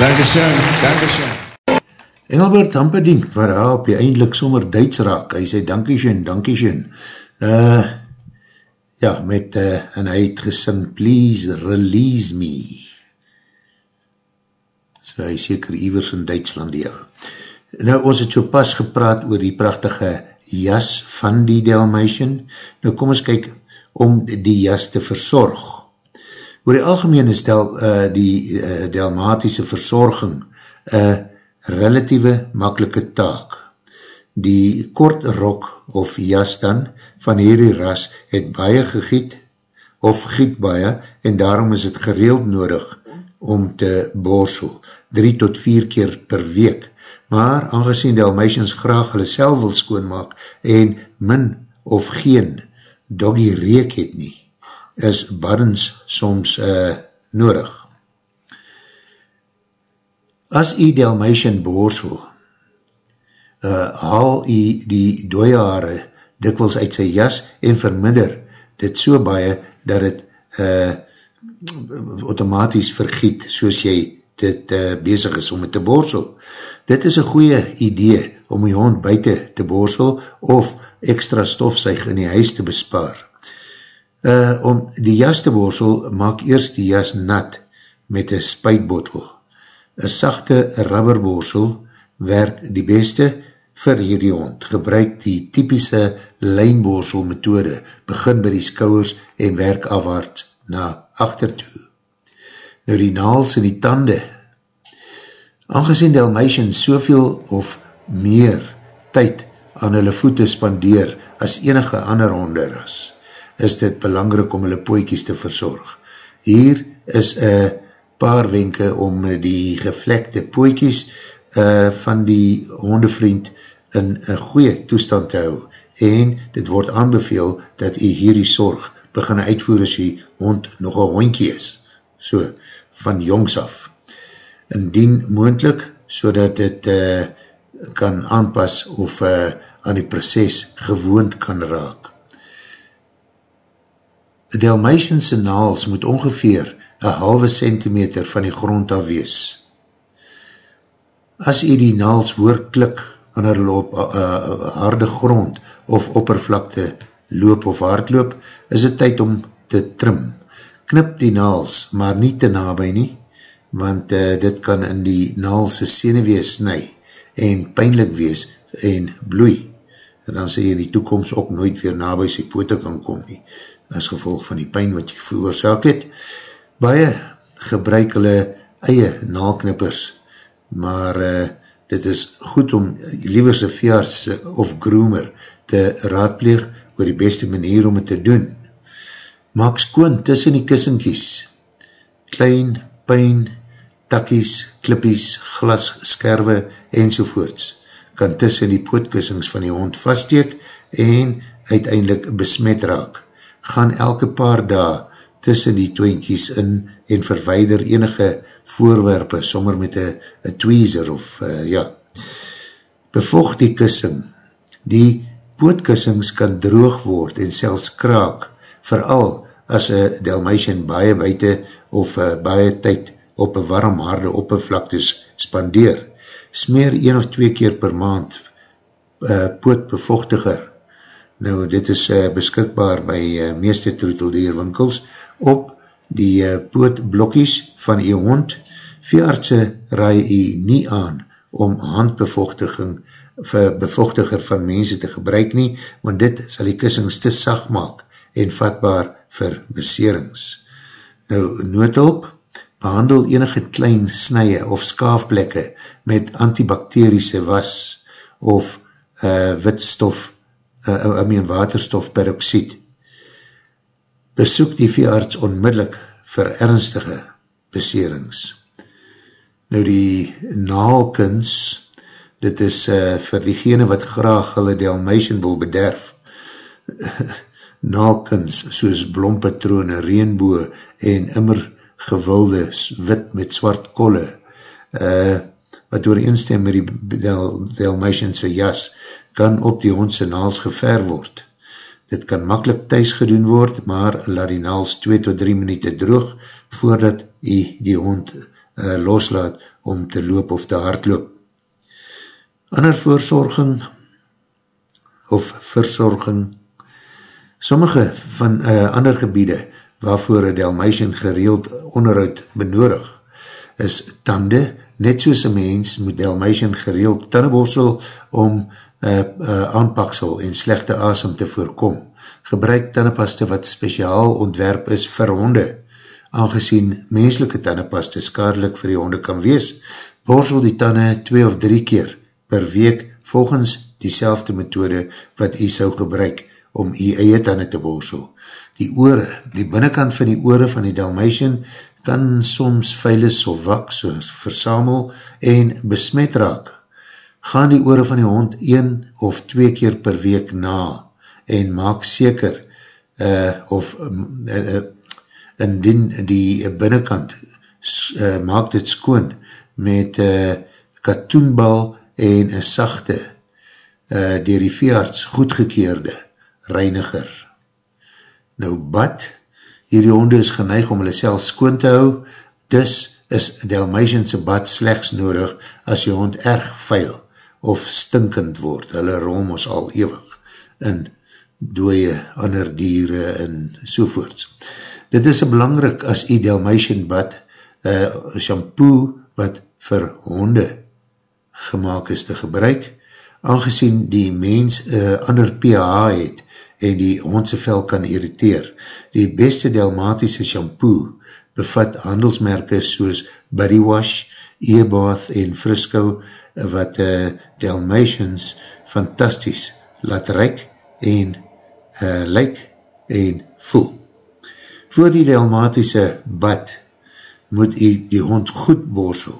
Dankeschön, dankeschön. Engelbert Hamperdink, waar hy op die eindelijk sommer Duits raak, hy sê dankieschön, dankieschön. Uh, ja, met, uh, en hy het gesing, please release me. So hy seker ivers in Duitsland, ja. Nou, ons het so pas gepraat oor die prachtige jas van die Dalmatian. Nou, kom ons kyk om die jas te verzorg. Oor die algemene stel uh, die uh, Dalmatische verzorging uh, relatieve makkelike taak. Die kort rok of jas dan van hierdie ras het baie gegiet of giet baie en daarom is het gereeld nodig om te borsel, drie tot vier keer per week. Maar aangezien Almeisjens graag hulle self wil skoonmaak en min of geen doggy reek het nie, is baddens soms uh, nodig. As jy Dalmatian borsel, uh, haal jy die dooihaare dikwels uit sy jas en verminder dit so baie dat het uh, automatisch vergiet soos jy dit uh, bezig is om het te borsel. Dit is een goeie idee om jy hond buiten te borsel of extra stofsuig in die huis te bespaar. Uh, om die jas te borsel, maak eerst die jas nat met een spuitbotel een sachte rubberborsel werk die beste vir hierdie hond. Gebruik die typische lijnborsel methode, begin by die skouwers en werk afwaarts na achter toe. Nou die naals en die tande. Aangezien Dalmatians soveel of meer tyd aan hulle voete spandeer as enige ander honder is, dit belangrik om hulle poekies te verzorg. Hier is een paar wenke om die gevlekte poekies uh, van die hondevriend in een goeie toestand te hou en dit word aanbeveel dat jy hierdie sorg begin uitvoer as die hond nog een hondkie is, so van jongs af. Indien moendlik, so dat het uh, kan aanpas of uh, aan die proces gewoond kan raak. Dalmatianse naals moet ongeveer een halve centimeter van die grond af wees. As jy die naals hoor klik wanneer hulle op uh, uh, harde grond of oppervlakte loop of hardloop, is het tyd om te trim. Knip die naals, maar nie te nabij nie, want uh, dit kan in die naalse senewees snu en pijnlik wees en bloei. En dan sê jy in die toekomst ook nooit weer nabij sy pote kan kom nie, as gevolg van die pijn wat jy veroorzaak het. Baie gebruik hulle eie naalknippers, maar uh, dit is goed om lieverse veearts of groomer te raadpleeg oor die beste manier om het te doen. Maak skoon tussen die kissenkies, klein, pijn, takkies, klippies, glas, skerwe enzovoorts, kan tussen die pootkissings van die hond vaststeek en uiteindelik besmet raak. Gaan elke paar dae tussen die twinkies in en verweider enige voorwerpe sommer met een tweezer of uh, ja. Bevocht die kussing. Die pootkussings kan droog word en selfs kraak, vooral as een Dalmatian baie buiten of uh, baie tyd op een warm harde oppervlaktes spandeer. Smeer een of twee keer per maand uh, pootbevochtiger. Nou, dit is uh, beskikbaar by uh, meeste troeteldierwinkels, op die uh, pootblokkies van die hond. Veeartse raai jy nie aan om handbevochtiging vir bevochtiger van mense te gebruik nie, want dit sal die kussings te sag maak en vatbaar vir beserings. Nou, noodhulp, behandel enige klein snye of skaafplekke met antibakteriese was of uh, witstof, uh, I mean waterstof peroxide besoek die veearts onmiddellik vir ernstige beserings. Nou die naalkens, dit is uh, vir diegene wat graag hulle Dalmatian wil bederf, naalkens soos blompatrone, reenboe en immer gewilde wit met zwart kolle, uh, wat ooreenstem met die Dalmatianse jas, kan op die hondse naals gever word. Dit kan makkelijk thuis gedoen word, maar laat die naals 2 tot 3 minuut droog voordat jy die hond uh, loslaat om te loop of te hardloop. Ander voorzorging of verzorging Sommige van uh, ander gebiede waarvoor een Dalmatian gereeld onderhoud benodig is tande, net soos een mens moet Dalmatian gereeld tannebossel om uh, uh, aanpaksel en slechte asem te voorkom. Gebruik tannepaste wat speciaal ontwerp is vir honde. Aangezien menselike tannepaste skadelik vir die honde kan wees, borsel die tanne twee of drie keer per week volgens die methode wat jy sou gebruik om jy eie tanden te borsel. Die oore, die binnenkant van die oore van die Dalmatian kan soms veilis of wak soos versamel en besmet raak. Gaan die oore van die hond een of twee keer per week na en maak seker uh, of uh, uh, indien die binnenkant uh, maak dit skoon met uh, katoenbal en een sachte uh, dier die veearts goedgekeerde reiniger. Nou bad, hierdie honde is geneig om hulle self skoon te hou, dus is Dalmatianse bad slechts nodig as die hond erg vuil of stinkend word. Hulle rom ons al ewig in dooie ander dieren en sovoorts. Dit is belangrijk as die Dalmatian bad uh, shampoo wat vir honde gemaakt is te gebruik, aangezien die mens uh, ander pH het, en die hondse vel kan irriteer. Die beste Dalmatische shampoo bevat handelsmerke soos Body Wash, Earbath en Frisco wat uh, Dalmatians fantasties laat reik en uh, lyk en voel. Voor die Dalmatische bad moet jy die hond goed borsel.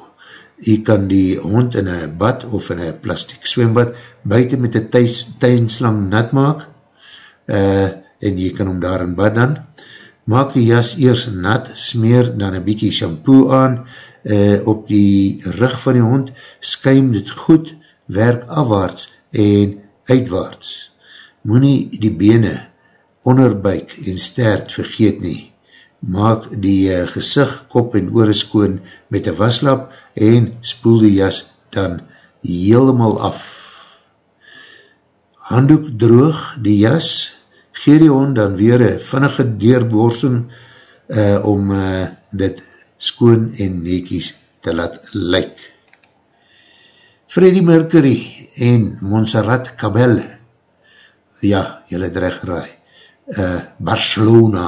Jy kan die hond in een bad of in een plastic swembad buiten met een tuinslang nat maak uh, en jy kan hom daar in bad dan. Maak die jas eers nat, smeer dan een bykie shampoo aan uh, op die rug van die hond, skuim dit goed, werk afwaarts en uitwaarts. Moe nie die bene onderbuik en stert vergeet nie. Maak die uh, gezicht, kop en oore skoon met een waslap en spoel die jas dan helemaal af handdoek droog die jas, gee die hond dan weer een vinnige deurborsing uh, om uh, dit skoon en nekies te laat lyk. Freddie Mercury en Montserrat Cabell, ja, jylle dreig raai, uh, Barcelona.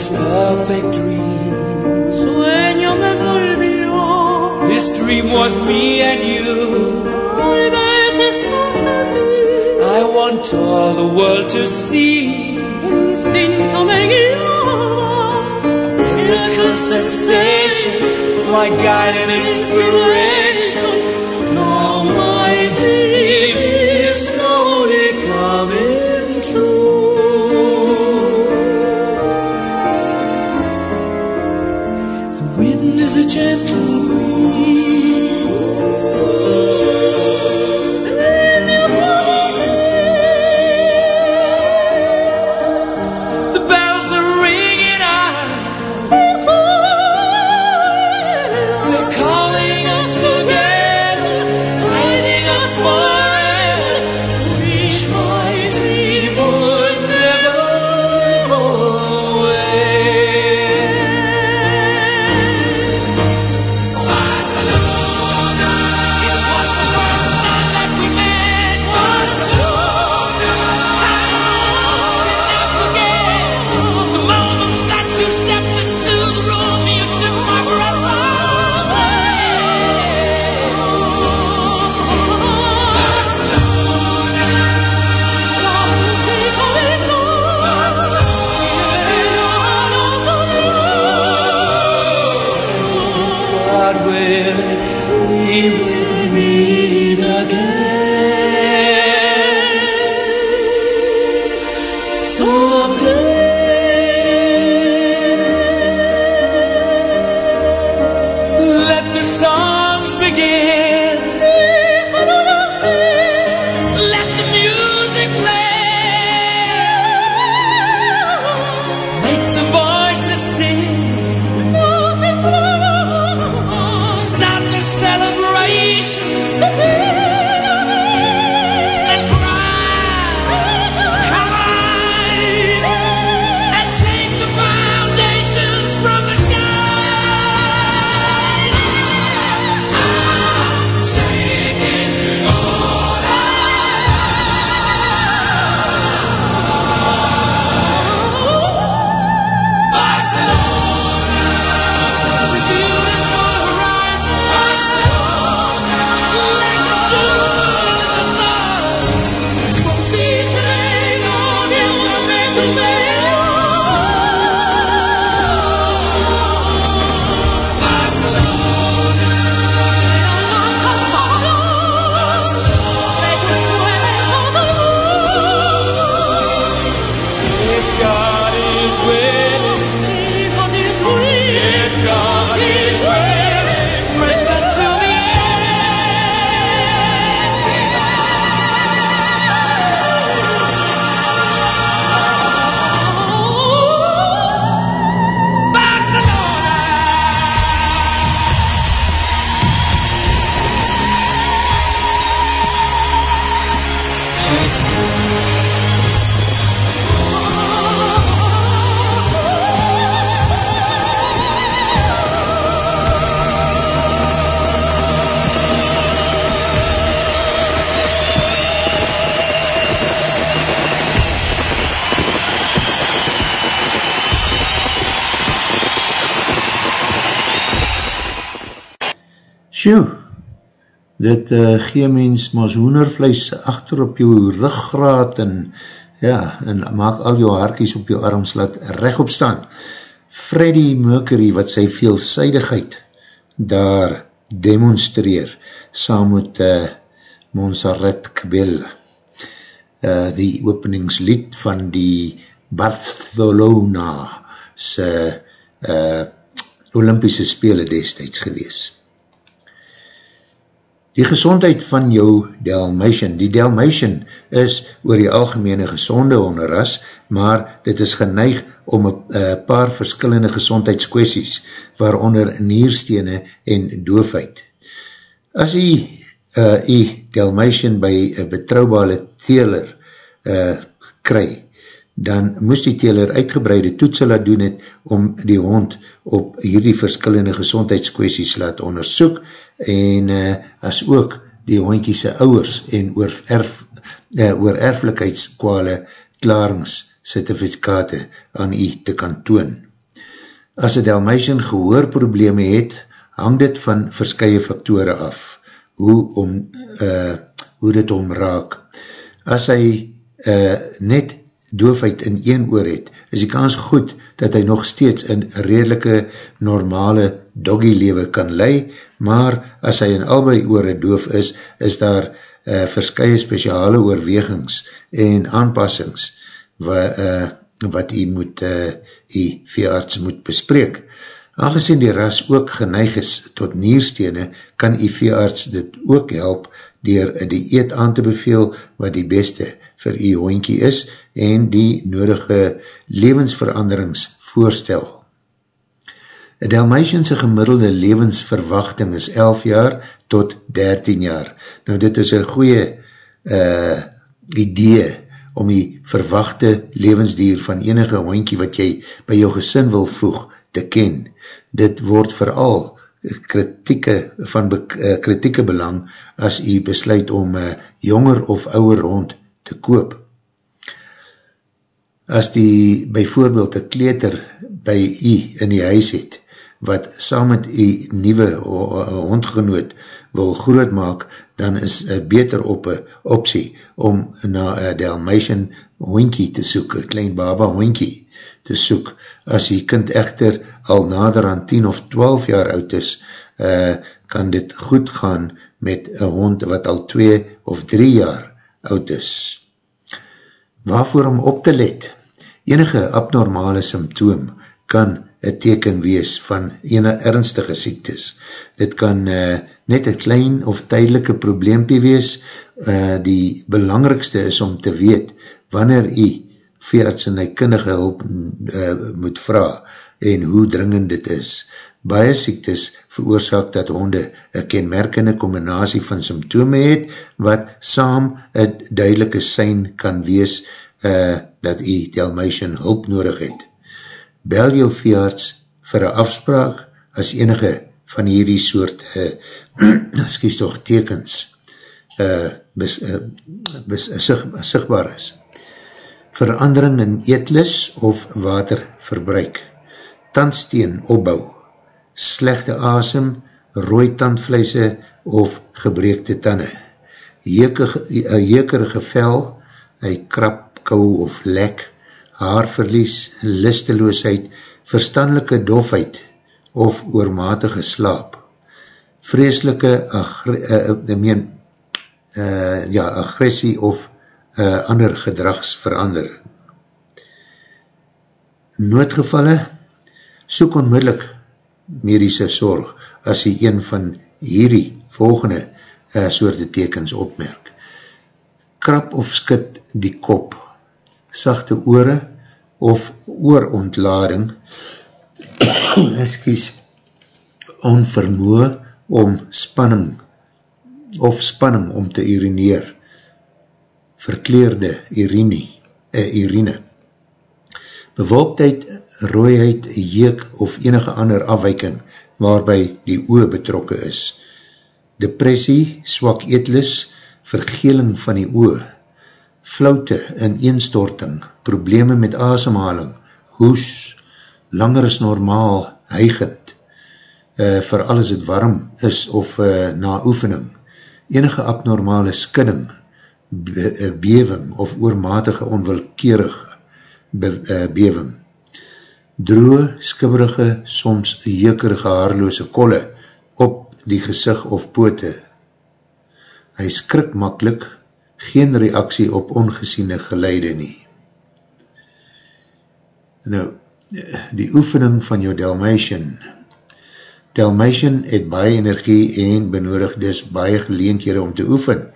This perfect dream. Sueño me volvió. This dream was me and you. Tal vez estás aquí. I want all the world to see Istinto me guiava miracle sensation, my guide and inspiration. Sjoe, dit uh, gee mens mas hoenervlees achter op jou ruggraat en ja, en maak al jou haarkies op jou arms laat rechtop staan. Freddie Mercury wat sy veelzijdigheid daar demonstreer saam met uh, Montserrat Cabell uh, die openingslied van die Barcelona se uh, Olympische Spelen destijds gewees. Die gezondheid van jou Dalmatian. Die Dalmatian is oor die algemene gezonde onderras, maar dit is geneig om een paar verskillende gezondheidskwesties, waaronder nierstene en doofheid. As jy uh, jy Dalmatian by een betrouwbare teler uh, kry, dan moest die teler uitgebreide toetse laat doen het om die hond op hierdie verskillende gezondheidskwesties laat onderzoek en uh, as ook die hondkiese ouwers en oor, erf, uh, oor erflikheidskwale klaringscertificate aan u te kan toon. As een Dalmatian gehoorprobleme het, hang dit van verskye faktore af, hoe, om, uh, hoe dit omraak. as hy uh, net doofheid in een oor het, is die kans goed dat hy nog steeds in redelike normale doggy lewe kan lei, maar as hy in albei oore doof is, is daar uh, verskye speciale oorwegings en aanpassings wa, uh, wat hy moet, uh, hy veearts moet bespreek. Aangezien die ras ook geneig is tot nierstene, kan die veearts dit ook help dier die eet aan te beveel wat die beste vir die hoinkie is en die nodige levensveranderings voorstel. Een Dalmatianse gemiddelde levensverwachting is 11 jaar tot 13 jaar. Nou dit is een goeie uh, idee om die verwachte levensdier van enige hoinkie wat jy by jou gesin wil voeg te ken dit word vooral kritieke, van be, uh, kritieke belang as jy besluit om uh, jonger of ouwer hond te koop. As die bijvoorbeeld een kleter by jy in die huis het, wat saam met jy nieuwe hondgenoot wil groot maak, dan is het beter op een optie om na een Dalmatian hondkie te soek, een klein baba hondkie te soek. As die kind echter al nader aan 10 of 12 jaar oud is, uh, kan dit goed gaan met een hond wat al 2 of 3 jaar oud is. Waarvoor om op te let? Enige abnormale symptoom kan een teken wees van ene ernstige siektes. Dit kan uh, net een klein of tydelike probleempie wees. Uh, die belangrikste is om te weet wanneer jy veearts en hy kindige hulp uh, moet vraag en hoe dringend dit is. Baie siektes veroorzaak dat honde een kenmerkende combinatie van symptome het, wat saam een duidelike sein kan wees uh, dat jy Dalmatian hulp nodig het. Bel jou veearts vir een afspraak as enige van hierdie soort uh, skies toch tekens uh, bes, uh, bes, uh, sig, sigbaar is. Verandering in eetlus of waterverbruik tandsteen opbou, slechte asem, rooi tandvleise of gebreekte tande, jekerige vel, hy krap, kou of lek, haarverlies, listeloosheid, verstandelike dofheid of oormatige slaap, vreselike agre, uh, uh, meen, uh, ja, agressie of uh, ander gedragsverandering. Noodgevalle, soek onmiddellik medische zorg as jy een van hierdie volgende uh, soorte tekens opmerk. Krap of skit die kop, sachte oore of oorontlading, excuse, onvermoe om spanning of spanning om te urineer, verkleerde urine, uh, urine. Bewolktheid rooiheid, jeek of enige ander afwijking waarby die oe betrokke is. Depressie, swak eetlis, vergeling van die oe, floute in eenstorting, probleme met asemhaling, hoes, langer is normaal, heigend, uh, vir alles het warm is of uh, na oefening, enige abnormale skidding, be, uh, bewing of oormatige onwilkeerige be, uh, bewing, droe, skibberige, soms jekerige haarloose kolle op die gezig of poote. Hy skrik makkelijk, geen reaksie op ongesiene geleide nie. Nou, die oefening van jou Dalmatian. Dalmatian het baie energie en benodig dus baie geleenthede om te oefen,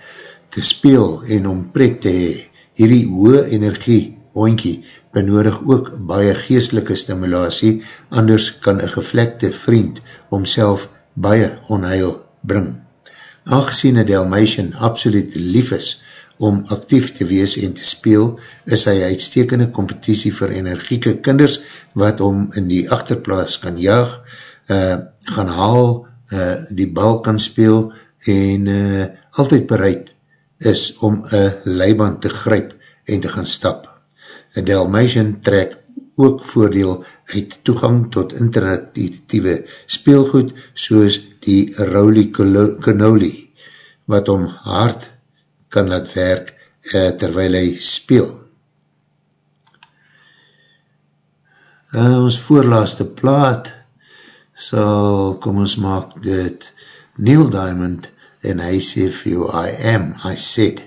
te speel en om pret te hee. Hierdie hoë energie, hoinkie, benodig ook baie geestelike stimulatie, anders kan een gevlekte vriend omself baie onheil bring. Aangezien een Dalmatian absoluut lief is om actief te wees en te speel, is hy uitstekende competitie vir energieke kinders wat om in die achterplaas kan jaag, uh, gaan haal, uh, die bal kan speel en uh, altyd bereid is om een leiband te gryp en te gaan stap. Een Dalmatian trek ook voordeel uit toegang tot internetieve speelgoed soos die Rowley Cannoli wat om hard kan laat werk uh, terwijl hy speel. Uh, ons voorlaaste plaat sal, kom ons maak dit Neil Diamond en hy sê vir jou, I am, I said.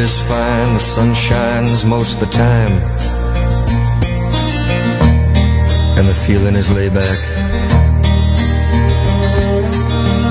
Is fine, the sun shines most of the time. And the feeling is laid back.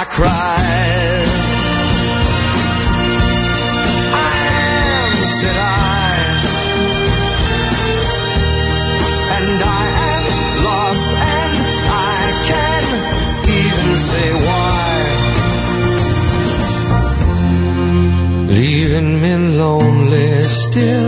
I cried. I am, said I. And I am lost and I can't even say why. Leaving me lonely still.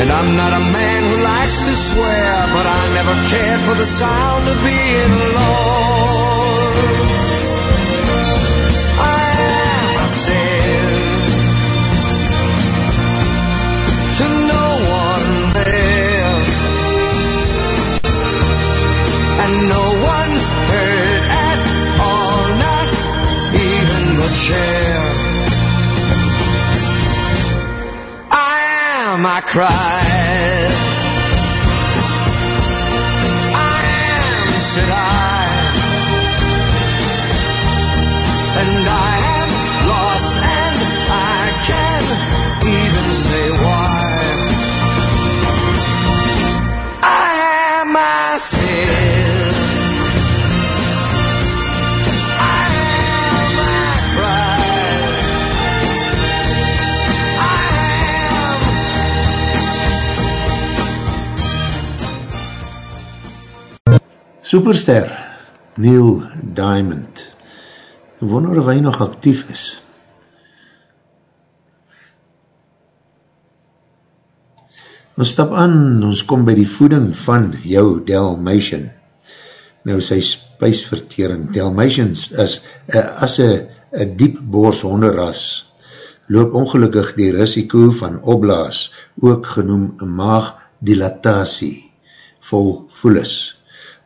And I'm not a man who likes to swear, but I never cared for the sound of being alone. I am myself to no one there, and no one heard at all, not even the chair. cry. Superster, Neil Diamond. Ek wonder of hy nog actief is. Ons stap aan, ons kom by die voeding van jou Dalmatian. Nou sy spijsvertering. Dalmatians is uh, as een diep boors honderras loop ongelukkig die risiko van opblaas, ook genoem maagdilatatie, vol voelis,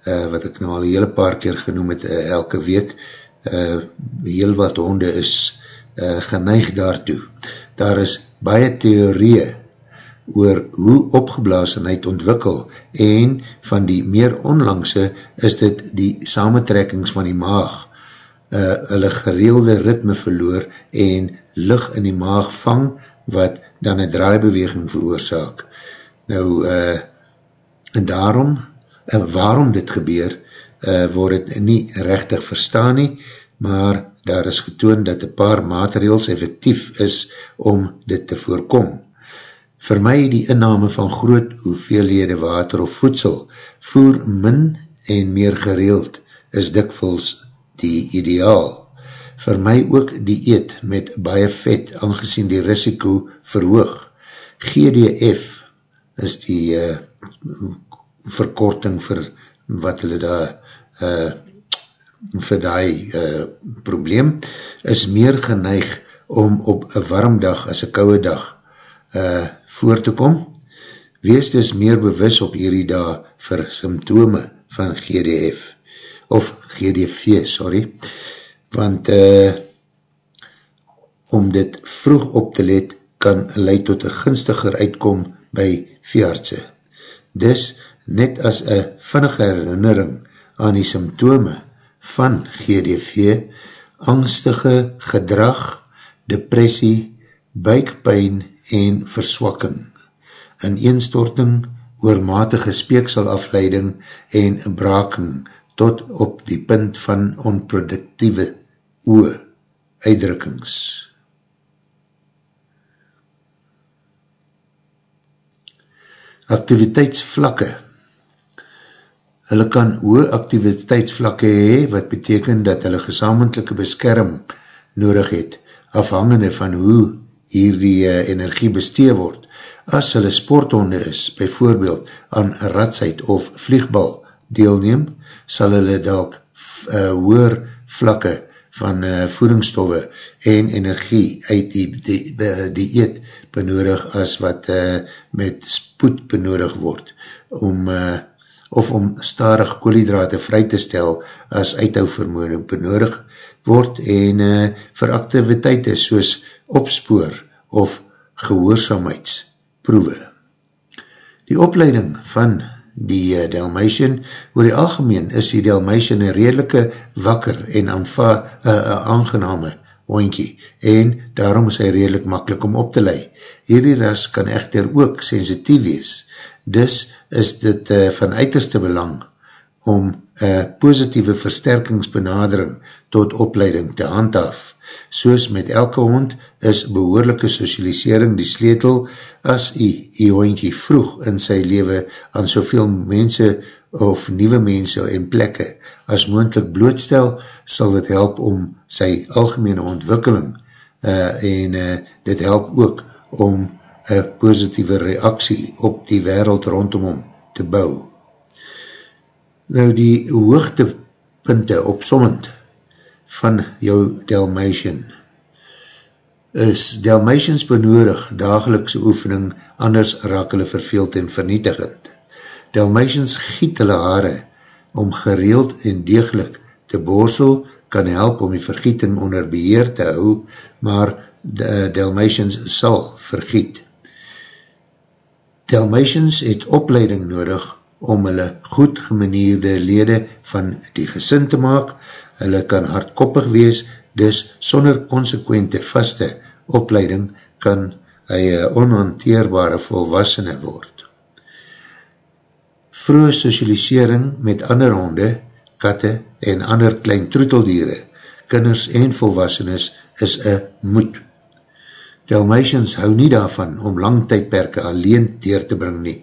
uh, wat ek nou al hele paar keer genoem het uh, elke week, uh, heel wat honde is uh, geneig daartoe. Daar is baie theorieën oor hoe opgeblaasenheid ontwikkel en van die meer onlangse is dit die samentrekkings van die maag uh, hulle gereelde ritme verloor en lucht in die maag vang wat dan een draaibeweging veroorzaak. Nou, uh, en daarom, en waarom dit gebeur, uh, word het nie rechtig verstaan nie, maar daar is getoon dat een paar materiaals effectief is om dit te voorkom. My die inname van groot hoeveelhede water of voedsel, voer min en meer gereeld is dikvuls die ideaal. my ook die eet met baie vet, aangezien die risiko verhoog. GDF is die uh, verkorting vir wat hulle daar uh, vir die uh, probleem, is meer geneig om op een warm dag as een kouwe dag uh, voor te kom. Wees dus meer bewus op hierdie dag vir symptome van GDF, of GDV, sorry, want uh, om dit vroeg op te let, kan leid tot een gunstiger uitkom by veeartse. Dis net as een vinnige herinnering aan die symptome van GDV, angstige gedrag, depressie, buikpijn en verswakking, een eenstorting, oormatige speekselafleiding en braking tot op die punt van onproductieve oe uitdrukkings. Activiteitsvlakke Hulle kan hoë activiteitsvlakke hee, wat beteken dat hulle gesamentlijke beskerm nodig het, afhangende van hoe hier die uh, energie bestee word. As hulle sporthonde is, bijvoorbeeld aan ratsheid of vliegbal deelneem, sal hulle dalk uh, hoër vlakke van uh, voedingsstoffe en energie uit die, die, die, die eet benodig as wat uh, met spoed benodig word om uh, of om starig koolhydrate vry te stel as uithouvermoede benodig word en uh, vir activiteite soos opspoor of gehoorzaamheidsproewe. Die opleiding van die uh, Dalmatian, oor die algemeen is die Dalmatian een redelike wakker en aanva, uh, uh, aangename hoinkie en daarom is hy redelijk makkelijk om op te lei. Hierdie ras kan echter ook sensitief wees, dus is dit uh, van uiterste belang om uh, positieve versterkingsbenadering tot opleiding te handhaaf. Soos met elke hond is behoorlijke socialisering die sleetel as die hondkie vroeg in sy leven aan soveel mense of nieuwe mense en plekke as moendlik blootstel, sal dit help om sy algemene ontwikkeling uh, en uh, dit help ook om een positieve reaksie op die wereld rondom hom te bou. Nou die hoogtepunte opsommend van jou Dalmatian is Dalmatians benodig dagelikse oefening, anders raak hulle verveeld en vernietigend. Dalmatians giet hulle haare om gereeld en degelijk te borsel kan help om die vergieting onder beheer te hou, maar de Dalmatians sal vergiet. Dalmatians het opleiding nodig om hulle goed gemanierde lede van die gesin te maak. Hulle kan hardkoppig wees, dus sonder consequente vaste opleiding kan hy een onhanteerbare volwassene word. Vroege socialisering met ander honde, katte en ander klein troeteldiere, kinders en volwassenes is een moed. Dalmatians hou nie daarvan om lang tydperke alleen teer te bring nie.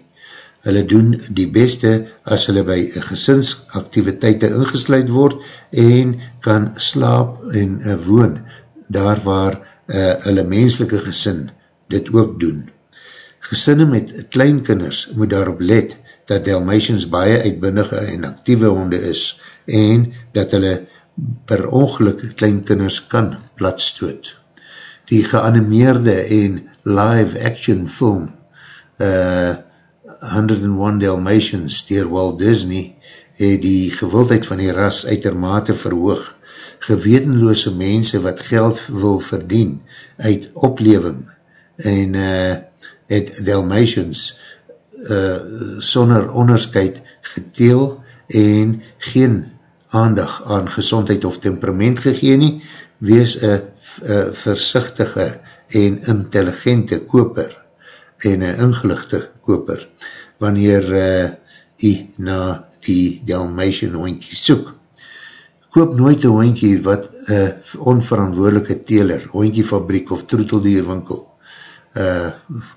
Hulle doen die beste as hulle by gesinsaktiviteite ingesluid word en kan slaap en uh, woon daar waar uh, hulle menselike gesin dit ook doen. Gesinne met kleinkinders moet daarop let dat Dalmatians baie uitbindige en actieve honde is en dat hulle per ongeluk kleinkinders kan platstoot die geanimeerde en live action film uh, 101 Dalmatians dier Walt Disney het die gewildheid van die ras uitermate verhoog. Gewetenloose mense wat geld wil verdien uit opleving en uh, het Dalmatians uh, sonder onderscheid geteel en geen aandag aan gezondheid of temperament gegeen nie, wees een uh, versichtige en intelligente koper en een ingelichte koper wanneer uh, jy na die Dalmatian hondkie soek. Koop nooit een hondkie wat een onverantwoordelike teler, hondkiefabriek of troeteldierwinkel uh,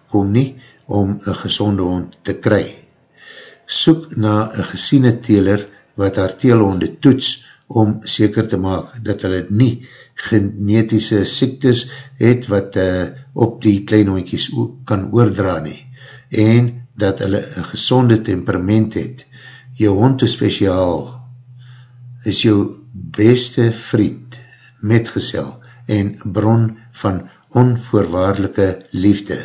kom nie om een gezonde hond te kry. Soek na een gesiene teler wat haar teelhonde toets om seker te maak dat hulle nie genetische siektes het wat uh, op die klein hondjies kan oordra nie en dat hulle een gezonde temperament het. Jou hond is speciaal, is jou beste vriend, metgesel en bron van onvoorwaardelike liefde.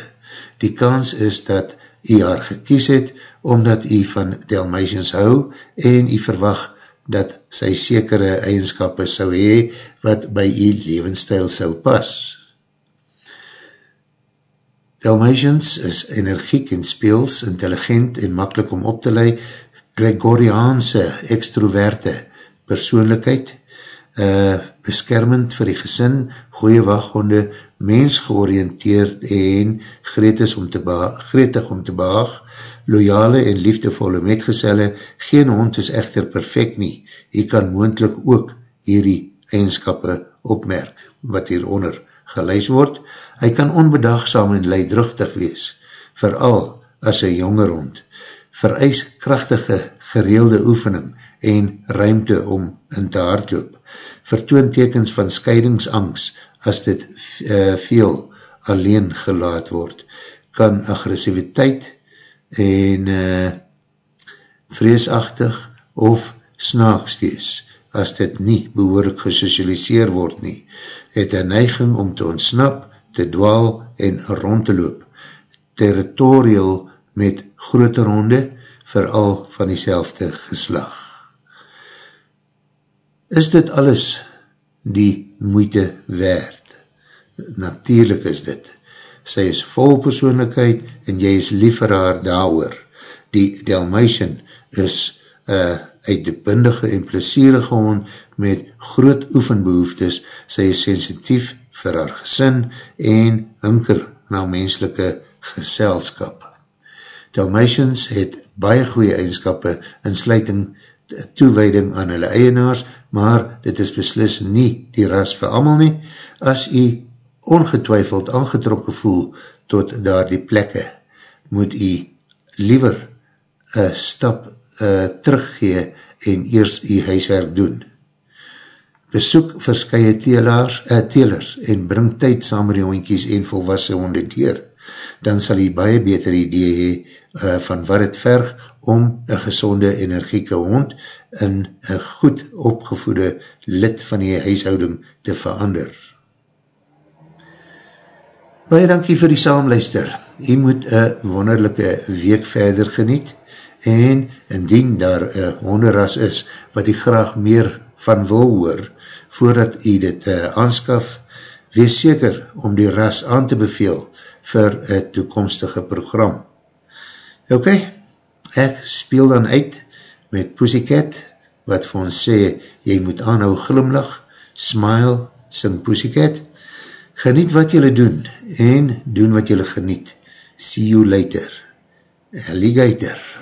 Die kans is dat jy haar gekies het, omdat jy van Dalmatians hou en jy verwacht dat sy sekere eigenskap sou hee wat by jy levensstijl sou pas. Dalmatians is energiek en speels, intelligent en makkelijk om op te lei, Gregoriaanse, extroverte persoonlijkheid, uh, beskermend vir die gesin, goeie wachthonde, mensgeoriënteerd en gretig om te behaag, gretig om te behaag loyale en liefdevolle metgezelle, geen hond is echter perfect nie, jy kan moendlik ook hierdie eigenskappe opmerk, wat hieronder geluis word, hy kan onbedagsam en leidruchtig wees, vooral as een jonger hond, vereis krachtige gereelde oefening en ruimte om in te hardloop, vertoon tekens van scheidingsangst as dit uh, veel alleen gelaat word, kan agressiviteit en uh, vreesachtig of snaaks wees, as dit nie behoorlik gesocialiseer word nie, het een neiging om te ontsnap, te dwaal en rond te loop, territorial met grote ronde, vooral van die geslag. Is dit alles die moeite werd. Natuurlijk is dit. Sy is vol persoonlijkheid en jy is lief vir haar daar Die Dalmatian is uh, uitdepindige en plesierige hond met groot oefenbehoeftes. Sy is sensitief vir haar gesin en hunker na menselike geselskap. Dalmatians het baie goeie eigenskappe in sluiting toewijding aan hulle eienaars, maar dit is beslis nie die ras vir amal nie, as jy ongetwijfeld aangetrokken voel tot daar die plekke, moet jy liever een stap uh, teruggee en eers jy huiswerk doen. Besoek verskye telers, uh, telers en bring tyd saam met die hondkies en volwassen honde deur, dan sal jy baie beter idee hee uh, van wat het verg om een gezonde energieke hond in een goed opgevoede lid van die huishouding te verander. Baie dankie vir die saamluister. Jy moet een wonderlijke week verder geniet en indien daar een honderras is wat jy graag meer van wil hoor voordat jy dit uh, aanskaf, wees seker om die ras aan te beveel vir een toekomstige program. Ok, ek speel dan uit met Pussycat, wat vir ons sê, jy moet aanhou glimlach, smile, sing Pussycat, geniet wat jylle doen, en doen wat jylle geniet. See you later. Alligator.